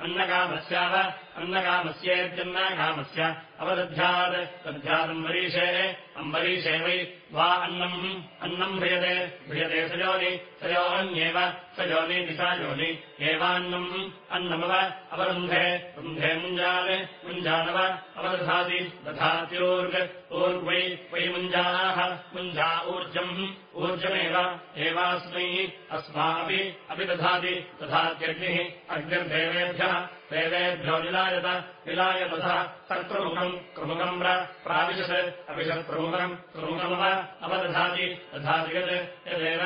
अन्नकामस्याव अन्नकामस्येत्यन्नकामस्य अवदध्यात् दध्यादम्बरीषे अम्बरीषे वै वा अन्नम् अन्नम् ह्रियते। ह्रियते सयोनि सयोन्येव सयोनि दिशायोनि एवान्नम्, अन्नमव, अवरुन्धे। रुन्धे मुञ्जान् मुञ्जानव, अवदधाति, दधात्यूर्ग ऊर्वै वै मुञ्जाः। मुञ्जा ऊर्जम्, ऊर्जमेव। एवास्मै अस्मापि अपि दधाति, दधात्यग्निः, अग्निर्देवेभ्यः। वेदेभ्यो विलायत विलायतथ तत्प्रमुखम् क्रमुकम् प्राविशत् अविशत् प्रमुखम् प्रमुखमव अवदधाति। दधाति यत् यदेव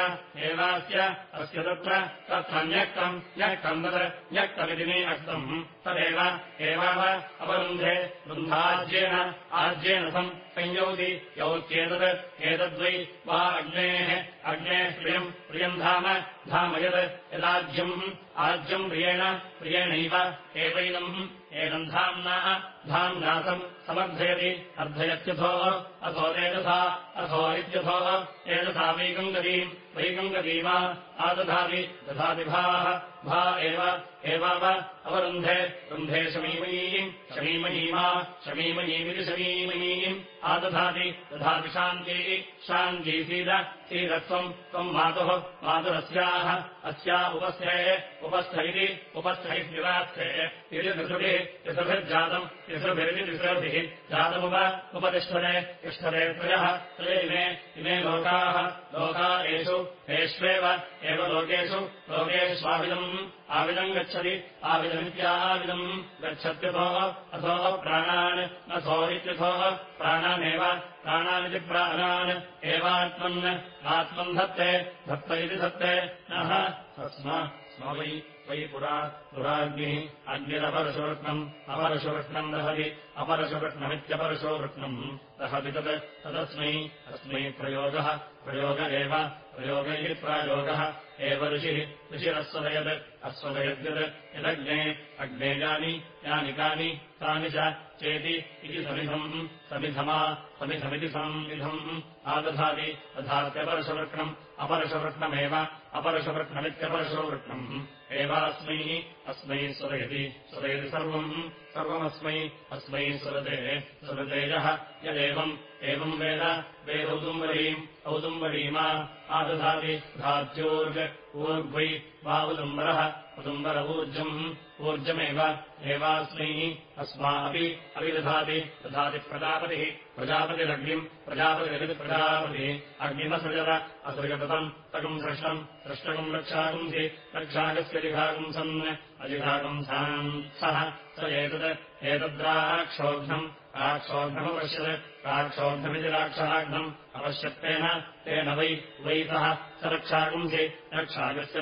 एवास्य अस्य तत्र तत्र न्यक्तम् तत् न्यक्तमिति मे अक्तम् तदेव एवाव अवरुन्धे वृन्धाज्येन आज्येन सम् संयौति यौत्येतत् एतद्वै वा अग्नेः अग्नेः प्रियम् प्रियम् धाम धाम यत् यदाज्यम् आज्यम् प्रियेण प्रियेणैव एवैनम् एनम् धाम्नाः धाम्नासम् समर्थयति। अर्धयत्यथो अथो एतथा अथो इत्यथो एतथा वैगङ्गदीम् वैगङ्गदीमा आदधाति दधातिभाः भा एव एवाव अवरुन्धे, रुन्धे शमीमयीम् शमीमयीमा शमीमयीमिति शमीमयीम् आदधाति दधाति शान्तिः, शान्ती सीद सीदत्वम् त्वम् मातुः, मातुरस्याः, अस्या उपस्थे उपस्थ इति उपस्थैर्विवास्थे इति ऋषुभिः ऋषुभिर्जातम् ऋषुभिरिति ऋषुभिः जातमुप, उपतिष्ठते, तिष्ठते त्रयः, त्रय इमे इमे लोकाः, लोका एषु, एष्वेव, एव लोकेषु आविदम् गच्छति आविदमित्याविदम्। गच्छत्यथो अथो प्राणान् अथो इत्यथो प्राणानेव प्राणानिति प्राणान् एवात्मन् आत्मन् धत्ते धत्त इति धत्ते नः स्म स्म वै वै पुरा पुराग्निः अग्निरपरशोष्णम् अपरशोष्णम् दहति अपरशोष्णमित्यपरशोवृत्नम् दहति तत् तदस्मै अस्मै प्रयोगः प्रयोग एव प्रयोग इति प्रायोगः। एव ऋषिः ऋषिरस्वदयत् अस्वदयद्यत् यदग्ने अग्ने यानि यानि कानि तानि च चेति इति समिधम् समिधमा समिधमिति संविधम्। आदधाति तथात्यपरशवृत्नम् अपरशवृत्नमेव अपरशवृत्नमित्यपरशोवृत्नम् एवास्मै अस्मै स्वदयति स्वदयति सर्वम्। सर्वमस्मै अस्मै स्वरते स्वरतेजः यदेवम् एवम् वेद वेदौदुम्बरीम् औदुम्बरीमा आदधाति धात्योर्ग ऊर्ग्वै वा उदुम्बरः उदुम्बर ऊर्जम् ऊर्जमेव एवास्मै अस्मापि अविदधाति दधाति प्रजापतिः प्रजापतिरग्निम् प्रजापतिरगिति प्रजापतिः। अग्निमसृजत असृजतम् तकम् सृष्टम् सृष्टकम् रक्षागुंसि रक्षाकस्य जिघागुम् सन् अजिघागम् सः स एतत् एतद्राक्षोघ्नम् राक्षोघ्नमपश्यत् राक्षोघ्नमिति राक्षसाघ्नम् अपश्यत्तेन तेन वै वै सः स रक्षागुंसि रक्षागस्य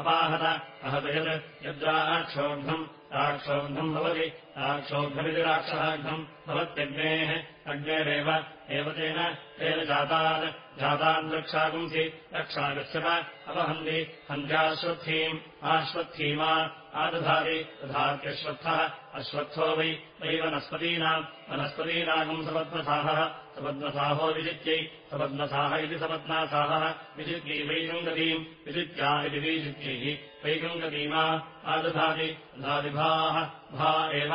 अपाहत। अहत यत् यद्राक्षोघ्नम् राक्षोघ्नम् भवति राक्षसाघ्नम् भवत्यग्नेः अग्नेरेव एव तेन तेन जातात्। जातान् रक्षागुंसि रक्षागच्छत अपहन्ति। हन्त्याश्वत्थीम् आश्वत्थीमा आदधाति। तथात्यश्वत्थः अश्वत्थो वै वै वनस्पतीनाम्। वनस्पतीनागम् सपद्मसाहः सपद्मसाहो विजित्यै सपद्मसाह इति सपद्मासाहः विजित्यै वैगङ्गतीम् विजित्या इति विजित्यैः वैगङ्गतीमा आदधाति। दधातिभाः भा एव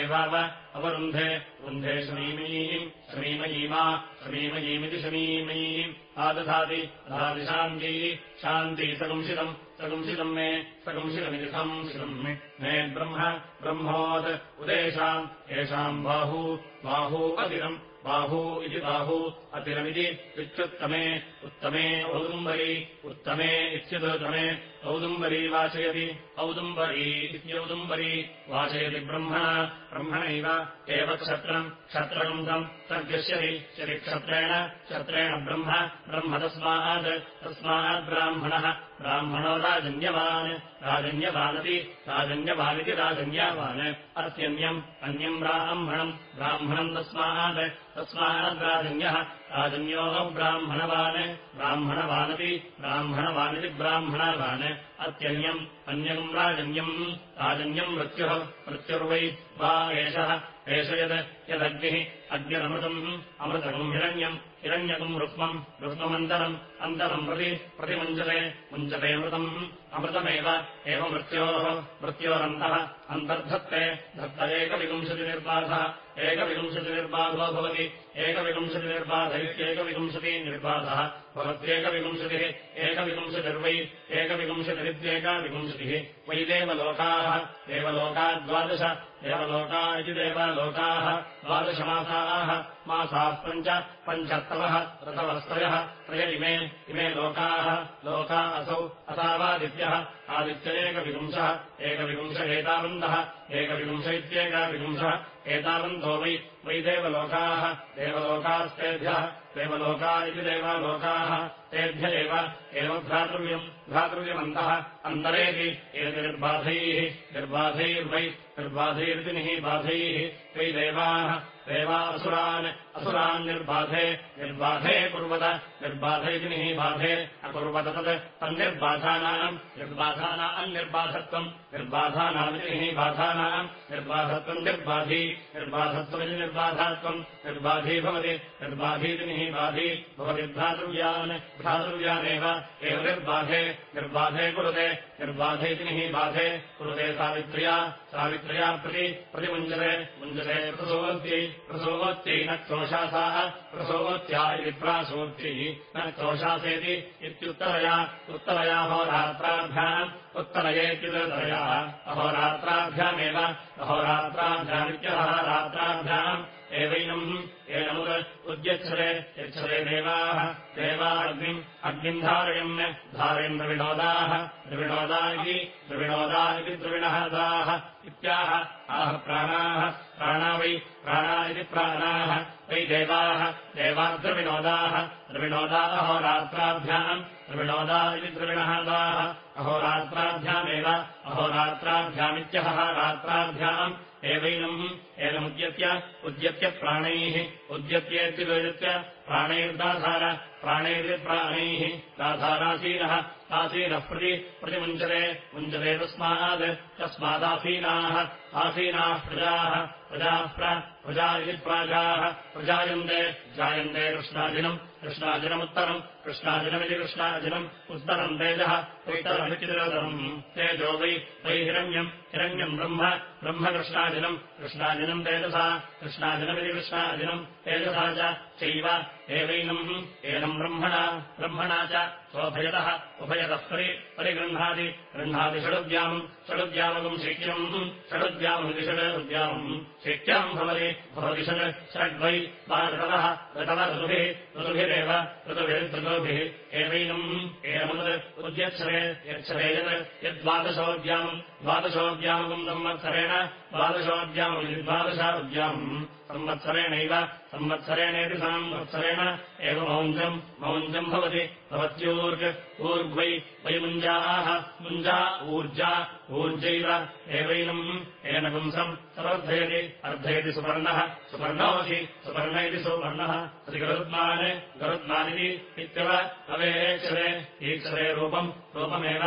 एवाव अवरुन्धे वृन्धे शमीमयीम् शमीमयीमा शमीमयीमिति शमीमयीम् आदधाति दधाति शान्ती सगंसितम् सगंसितम् मे सगंसितमिति संसितम् मे। ब्रह्म ब्रह्मोत् उदेशाम् येषाम् बाहू बाहू अतिरम् बाहू इति बाहू अतिरमिति इत्युत्तमे उत्तमे औदुम्बरी उत्तमे इत्युत्तमे औदुम्बरी वाचयति। औदुम्बरी इत्यौदुम्बरी वाचयति ब्रह्मण। ब्रह्मणैव एव क्षत्रम्। क्षत्रगुन्दम् तद्गस्यति शरि क्षत्रेण ब्रह्म। ब्रह्म तस्मात्। तस्माद्ब्राह्मणः ब्राह्मणो। राजन्यवान्। राजन्यवानिति राजन्यवान्। अत्यन्यम्। अन्यम् ब्राह्मणम्। ब्राह्मणम् तस्मात्। तस्माद्राजन्यः राजन्योः ब्राह्मणवान् ब्राह्मणवानपि ब्राह्मणवानिति ब्राह्मणवान्। अत्यन्यम् अन्यम् राजन्यम् राजन्यम् मृत्युः मृत्युर्वै वा एषः एष यत् यदग्निः अग्निरमृतम् अमृतकम् हिरण्यम् हिरण्यकम् रुक्मम् रुक्ममन्तरम् अन्तरम् प्रति प्रतिमुञ्चते मुञ्चते मृतम् अमृतमेव एव मृत्योः मृत्योरन्तः अन्तर्धत्ते धत्त एकविंशतिनिर्बाधः एकविंशतिनिर्बाधो भवति। एकविंशतिनिर्बाध इत्येकविंशतिनिर्बाधः भवत्येकविंशतिः एकविंशतिर्वै एकविंशतिरित्येकाविंशतिः। वै देवलोकाः। देवलोका द्वादश देवलोका इति देवलोकाः। द्वादशमासाः। मासाः पञ्च पञ्चर्तवः ऋतवस्तयः त्रय इमे इमे लोकाः। लोका असौ असावादित्यः। आदित्य एकविपुंशः एकविपुंश एतावन्तः। एकविपुंश इत्येकाविपुंशः एतावन्तो वै वै देवलोकाः देवलोकास्तेभ्यः देवलोका इति देवालोकाः तेभ्य एव एव भ्रातृव्यम् भ्रातृव्यमन्तः अन्तरेति एति निर्बाधैः निर्बाधैर्वै निर्बाधैर्दिनिः बाधैः वै देवाः देवा असुरान् निर्बाधे निर्बाधे कुर्वत निर्बाधैदिनिः बाधे अकुर्वत तत् तन्निर्बाधानाम्, निर्बाधानाम् निर्बाधत्वम् निर्बाधानामितिनिः बाधानाम् निर्बाधत्वम् निर्बाधी निर्बाधत्वमिति निर्बाधात्वम्, निर्बाधी भवति निर्बाधीतिनिः बाधी भवति भ्रातृव्यान्, भ्रातृव्यानेव, एव निर्बाधे निर्बाधे कुरुते निर्बाधैतिनिः बाधे कुरुते सावित्र्या सावित्र्या प्रति प्रतिमुञ्जते, मुञ्जते इति प्रासोत्यै न क्रोशासेति इत्युत्तरया। उत्तरया होरात्राभ्याम् उत्तरयेत्युत्तरया अहोरात्राभ्यामेव। अहोरात्राभ्यामित्यः रात्राभ्याम् एवैनम् एनमुत् उद्यच्छरे, यच्छरे देवाः। देवा अग्निम् धारयन् धारयन् द्रविणोदाः। द्रविणोदा इति द्रविणोदा इति द्रविणहदाः इत्याह आह प्राणाः। प्राणा वै प्राणा इति प्राणाः। वै देवाः, देवाद्रविणोदाः। द्रविणोदा अहोरात्राभ्याम् द्रविणोदा इति अहोरात्राभ्यामेव एनमुद्यत्य, उद्यत्य प्राणैः। उद्यत्येत्युद्यत्य प्राणैर्दाधार प्राणैर्प्राणैः दाधारासीनः आसीनः प्रति प्रतिमुञ्चते मुञ्चते तस्मात् तस्मादासीनाः आसीनाः प्रजाः प्रजाः प्रजा इति प्राजाः प्रजायन्ते जायन्ते कृष्णाजिनम् कृष्णाजिनमुत्तरम् कृष्णाजिनमिति कृष्णाजिनम् उत्तरम् तेजः। उत्तरमितिरतरम् तेजो वै वै हिरण्यम् ब्रह्म। ब्रह्म कृष्णाजिनम् कृष्णाजिनम् तेजसा। कृष्णाजिनमिति कृष्णाजिनम् तेजसा च चैव एवैनम्। एनम् ब्रह्मणा ब्रह्मणा च सोभयतः उभयतः परि परिगृह्णाति गृह्णाति षडुद्यामम् षडुद्यामकम् शैक्यम् षडुद्याममिति षडुद्यामम् शैक्याम् भवति भवति षड् षड्वै वा ऋतवः ऋतव ऋतुभिः ऋतुभिरेव ऋतुभिर्ऋतोभिः यद्वादशोद्यामम् द्वादशोद्यामकम् संवत्सरेण द्वादशाद्यामम् संवत्सरेणैव संवत्सरेणेति संवत्सरेण एव मौञ्जम् मौञ्जम् भवति भवत्यूर्ग् ऊर्ग्वै वै मुञ्जाः मुञ्जा ऊर्जा ऊर्जैव एवैनम् येन पुंसम् समर्थयति अर्धयति सुपर्णः सुपर्णोऽसि सुपर्ण इति सुवर्णः अति गरुत्मान् गरुत्मानिति इत्यव अवेक्षरे ईक्षरे रूपम् रूपमेव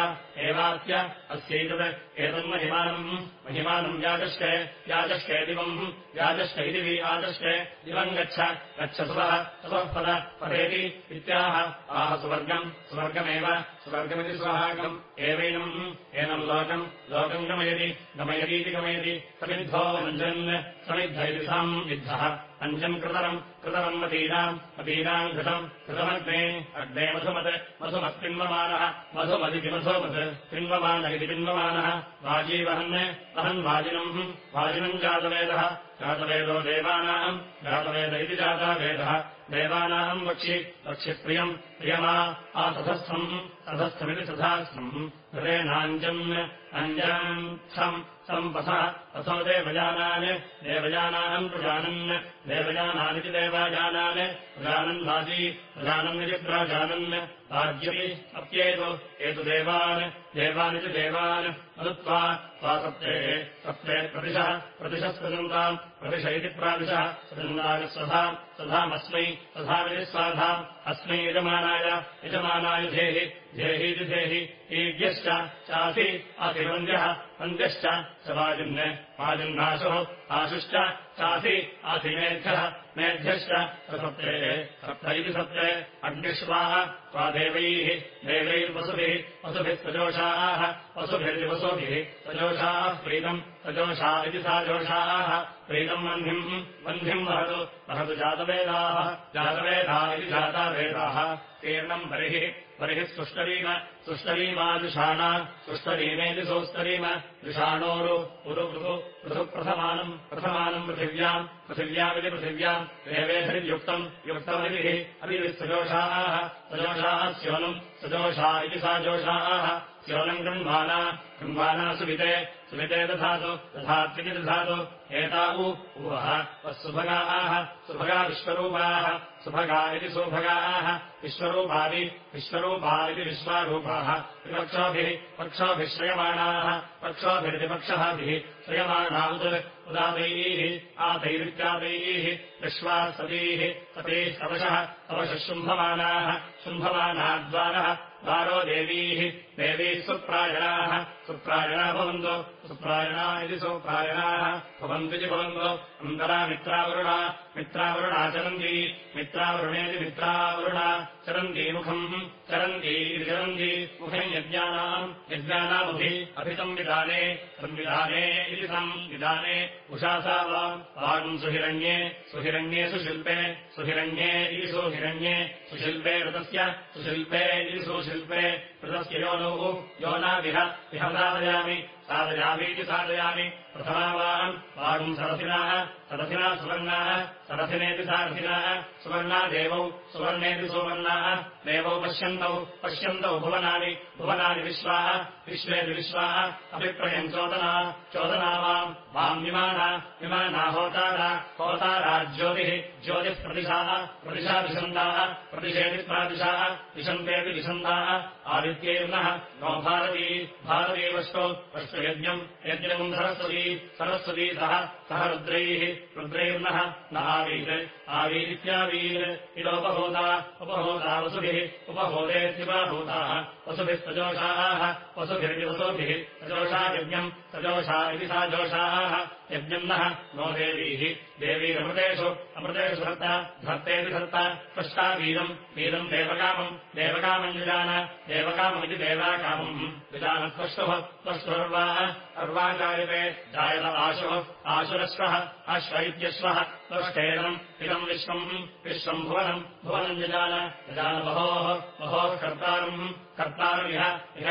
एवास्य अस्यैतत् एतन्महिमानम् महिमानम् याजष्टे याजष्टे दिवम् याजष्ट इति वि आदष्टे दिवम् गच्छ गच्छ सुवः सुवः पद पदेति इत्याह आह सुवर्गम् सुवर्गमेव सुवर्गमिति सुहागम् एवैनम् एनम् लोकम् लोकम् गमयति गमयतीति गमयति समिद्धो इति साम् विद्धः अञ्जम् कृतरम् कृतरम् मतीनाम् मतीनाम् घृतम् कृतमग्ने अग्ने मधुमत् मधुमत्पिन्वमानः मधुमदिति मधुमत् पिन्वमान इति पिन्वमानः वाजीवहन् वहन् वाजिनम् वाजिनम् जातवेदः जातवेदो देवानाम् जातवेद इति जातावेदः देवानाम् वक्षि वक्षिप्रियम् प्रियमा आतथस्थम् तथस्थमिति तथास्थम् हृदेनाञ्जन् अञ्जम् छम् सम्पथः अथो देवजानान् देवजानान् प्रजानन्। देवजानानिति देवाजानान् प्रजानन् वाजी प्रजानन्निति प्राजानन्। राज्यपि अप्येतु। एतु देवान्। देवानिति देवान्। त्वा सप्ते। प्रतिशः प्रतिशः स्वजन्ताम् प्रतिश इति प्रादिशः स्वजन्ताय स्वधा स्वधामस्मै स्वधामिति स्वाधाम्। अस्मै यजमानाय। यजमानाय धेहि धेहीति धेहि ईड्यश्च चासि आसिवन्द्यः वन्द्यश्च स वाजिन् वाजिन्नाशुः आशुश्च चासि आसिमेध्यः मेध्यश्च सप्ते सप्त इति सप्ते अग्निष्वाः त्वा देवैः देवैर्वसुभिः वसुभिः सजोषाः वसुभिरिति वसुभिः सजोषाः प्रीतम् सजोषा इति सा जोषाः प्रीतम् वह्निम् वह्निम् वहतु वहतु जातवेदाः जातवेदा इति जातावेदाः तीर्णम् बर्हिः बर्हिः सुष्टरीम सुष्टरीमादृशाणा सुष्टरीमेति सोस्तरीम दृशाणोरु उरु पृथु पृथुप्रथमानम् प्रथमानम् पृथिव्याम्, पृथिव्यामिति पृथिव्याम् देवेभिर्युक्तम् युक्तमदिभिः अभिः सजोषाः सजोषाः स्योनम्, सजोषा इति सा जोषाः स्योनम् गृह्वाना गृह्वाना सुविते सुविते दधातु दधात्विति दधातु एता उवः सुभगाः, सुभगा विश्वरूपाः सुभगा इति सुभगाः विश्वरूपादि विश्वरूपा इति विश्वारूपाः विपक्षोभिः पक्षोभिः श्रयमाणाः पक्षोभिरिति पक्षाभिः श्रयमाणा उद उदादैः आदैरित्यादैः विश्वासतीः सतीः कवशः कवशः शुम्भमानाः शुम्भमानाद्वारः द्वारो देवीः देवीः सुप्रायणाः सुप्रायणा भवन्तो। सुप्रायणा इति सुप्रायणाः भवन्त्विति भवन्तो। अन्तरा मित्रावरुणा। मित्रावरुणा चरन्ती। मित्रावरुणेति मित्रावरुणा। चरन्ती मुखम्। चरन्ती इति चरन्ती। मुखम् यज्ञानाम्। यज्ञानामभि अभितम् विधाने संविधाने इति संविधाने। उषासा वाम् सुहिरण्ये। सुहिरण्ये सुशिल्पे। सुहिरण्ये इति सुहिरण्ये। सुशिल्पे ऋतस्य। सुशिल्पे इति सुशिल्पे ऋतस्य योनोः योनाविह विह साधयामि साधयामीति साधयामि। प्रथमावान् वागुम् सरथिनाः सरथिना सुवर्णाः सरथिनेति सारथिनाः सुवर्णा देवौ, सुवर्णेति सुवर्णाः, देवौ पश्यन्तौ पश्यन्तौ भुवनानि भुवनानि विश्वाः, विश्वेति विश्वाः अभिप्रयम् चोदना चोदना वाम् वाम् विमाना विमाना होतारा होतारा ज्योतिः ज्योतिः प्रतिशाः प्रतिशा दिशन्ताः प्रतिषेति प्रादिशाः दिशन्तेति दिशन्ताः आदित्यैर्नः नो भारती भारती वष्टौ अष्टयज्ञम् यज्ञम् सरस्वती सरस्वती सह सह रुद्रैः रुद्रैर्नः न आवीर् आवीरित्यावीर् इदोपभूता उपभूता वसुभिः उपभूतेत्युपभूताः वसुभिः सजोषाः वसुभिरिति वसुभिः सजोषा यज्ञम् सजोषा इति सा जोषाः यज्ञम् नः, नो देवीः, देवीरमृतेषु, अमृतेषु धर्ता धर्तेति धर्ता पृष्टा वीरम् वीरम् देवकामम् देवकामम् विजान देवकाममिति देवाकामम् विजानत्वष्टुः त्वष्टुर्वाः अर्वाचार्यते जायत आशुः आशुरश्वः अश्व इत्यश्वः त्वष्टेनम् इदम् विश्वम् विश्वम् भुवनम् भुवनम् विजान विजान बहोः बहोः कर्तारम् कर्तारमिह इह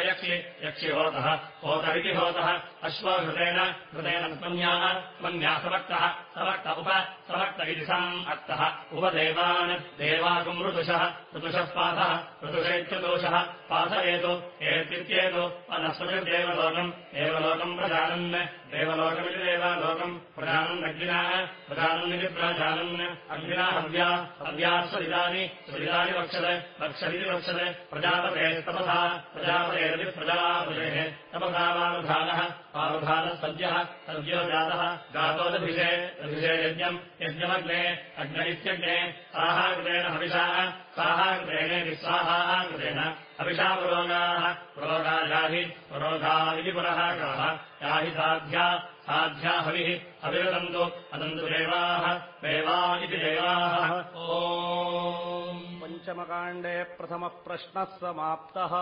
यक्षि होतः होतरिति होतः अश्वहृतेन हृतेन त्वन्याः त्वन्या सवक्तः सवक्त उप सवक्त इति सम् अक्तः। उपदेवान् देवाकुम् ऋतुषः ऋतुषः पाथः ऋतुषेत्यदोषः पाथयेतु एत्येतु अनस्वतिर्देवलोकम् देवलोकम् प्रजानन् देवलोकमिति देवालोकम्। प्रजानन् अग्निना प्रजानन्निति प्रजानन्। अग्निना हव्या स्वरितानि स्वरितानि वक्षते वक्षदिति वक्षते प्रजापते तपसा प्रजापतेः तपसा वारुधानः वारुधानः सद्यः सद्यो जातः जातोदभिषे अभिषे यज्ञम् यज्ञमग्ने अग्न इत्यग्ने साहाकृतेन हविषाः साहाकृतेनेति स्वाहाकृतेन हविषा पुरोगाः पुरोगायाहि पुरोधा इति पुरः गाः याहि साध्या साध्या हविः हविरदन्तु अदन्तु देवाः देवा इति देवाः। पञ्चमकाण्डे प्रथमः प्रश्नः समाप्तः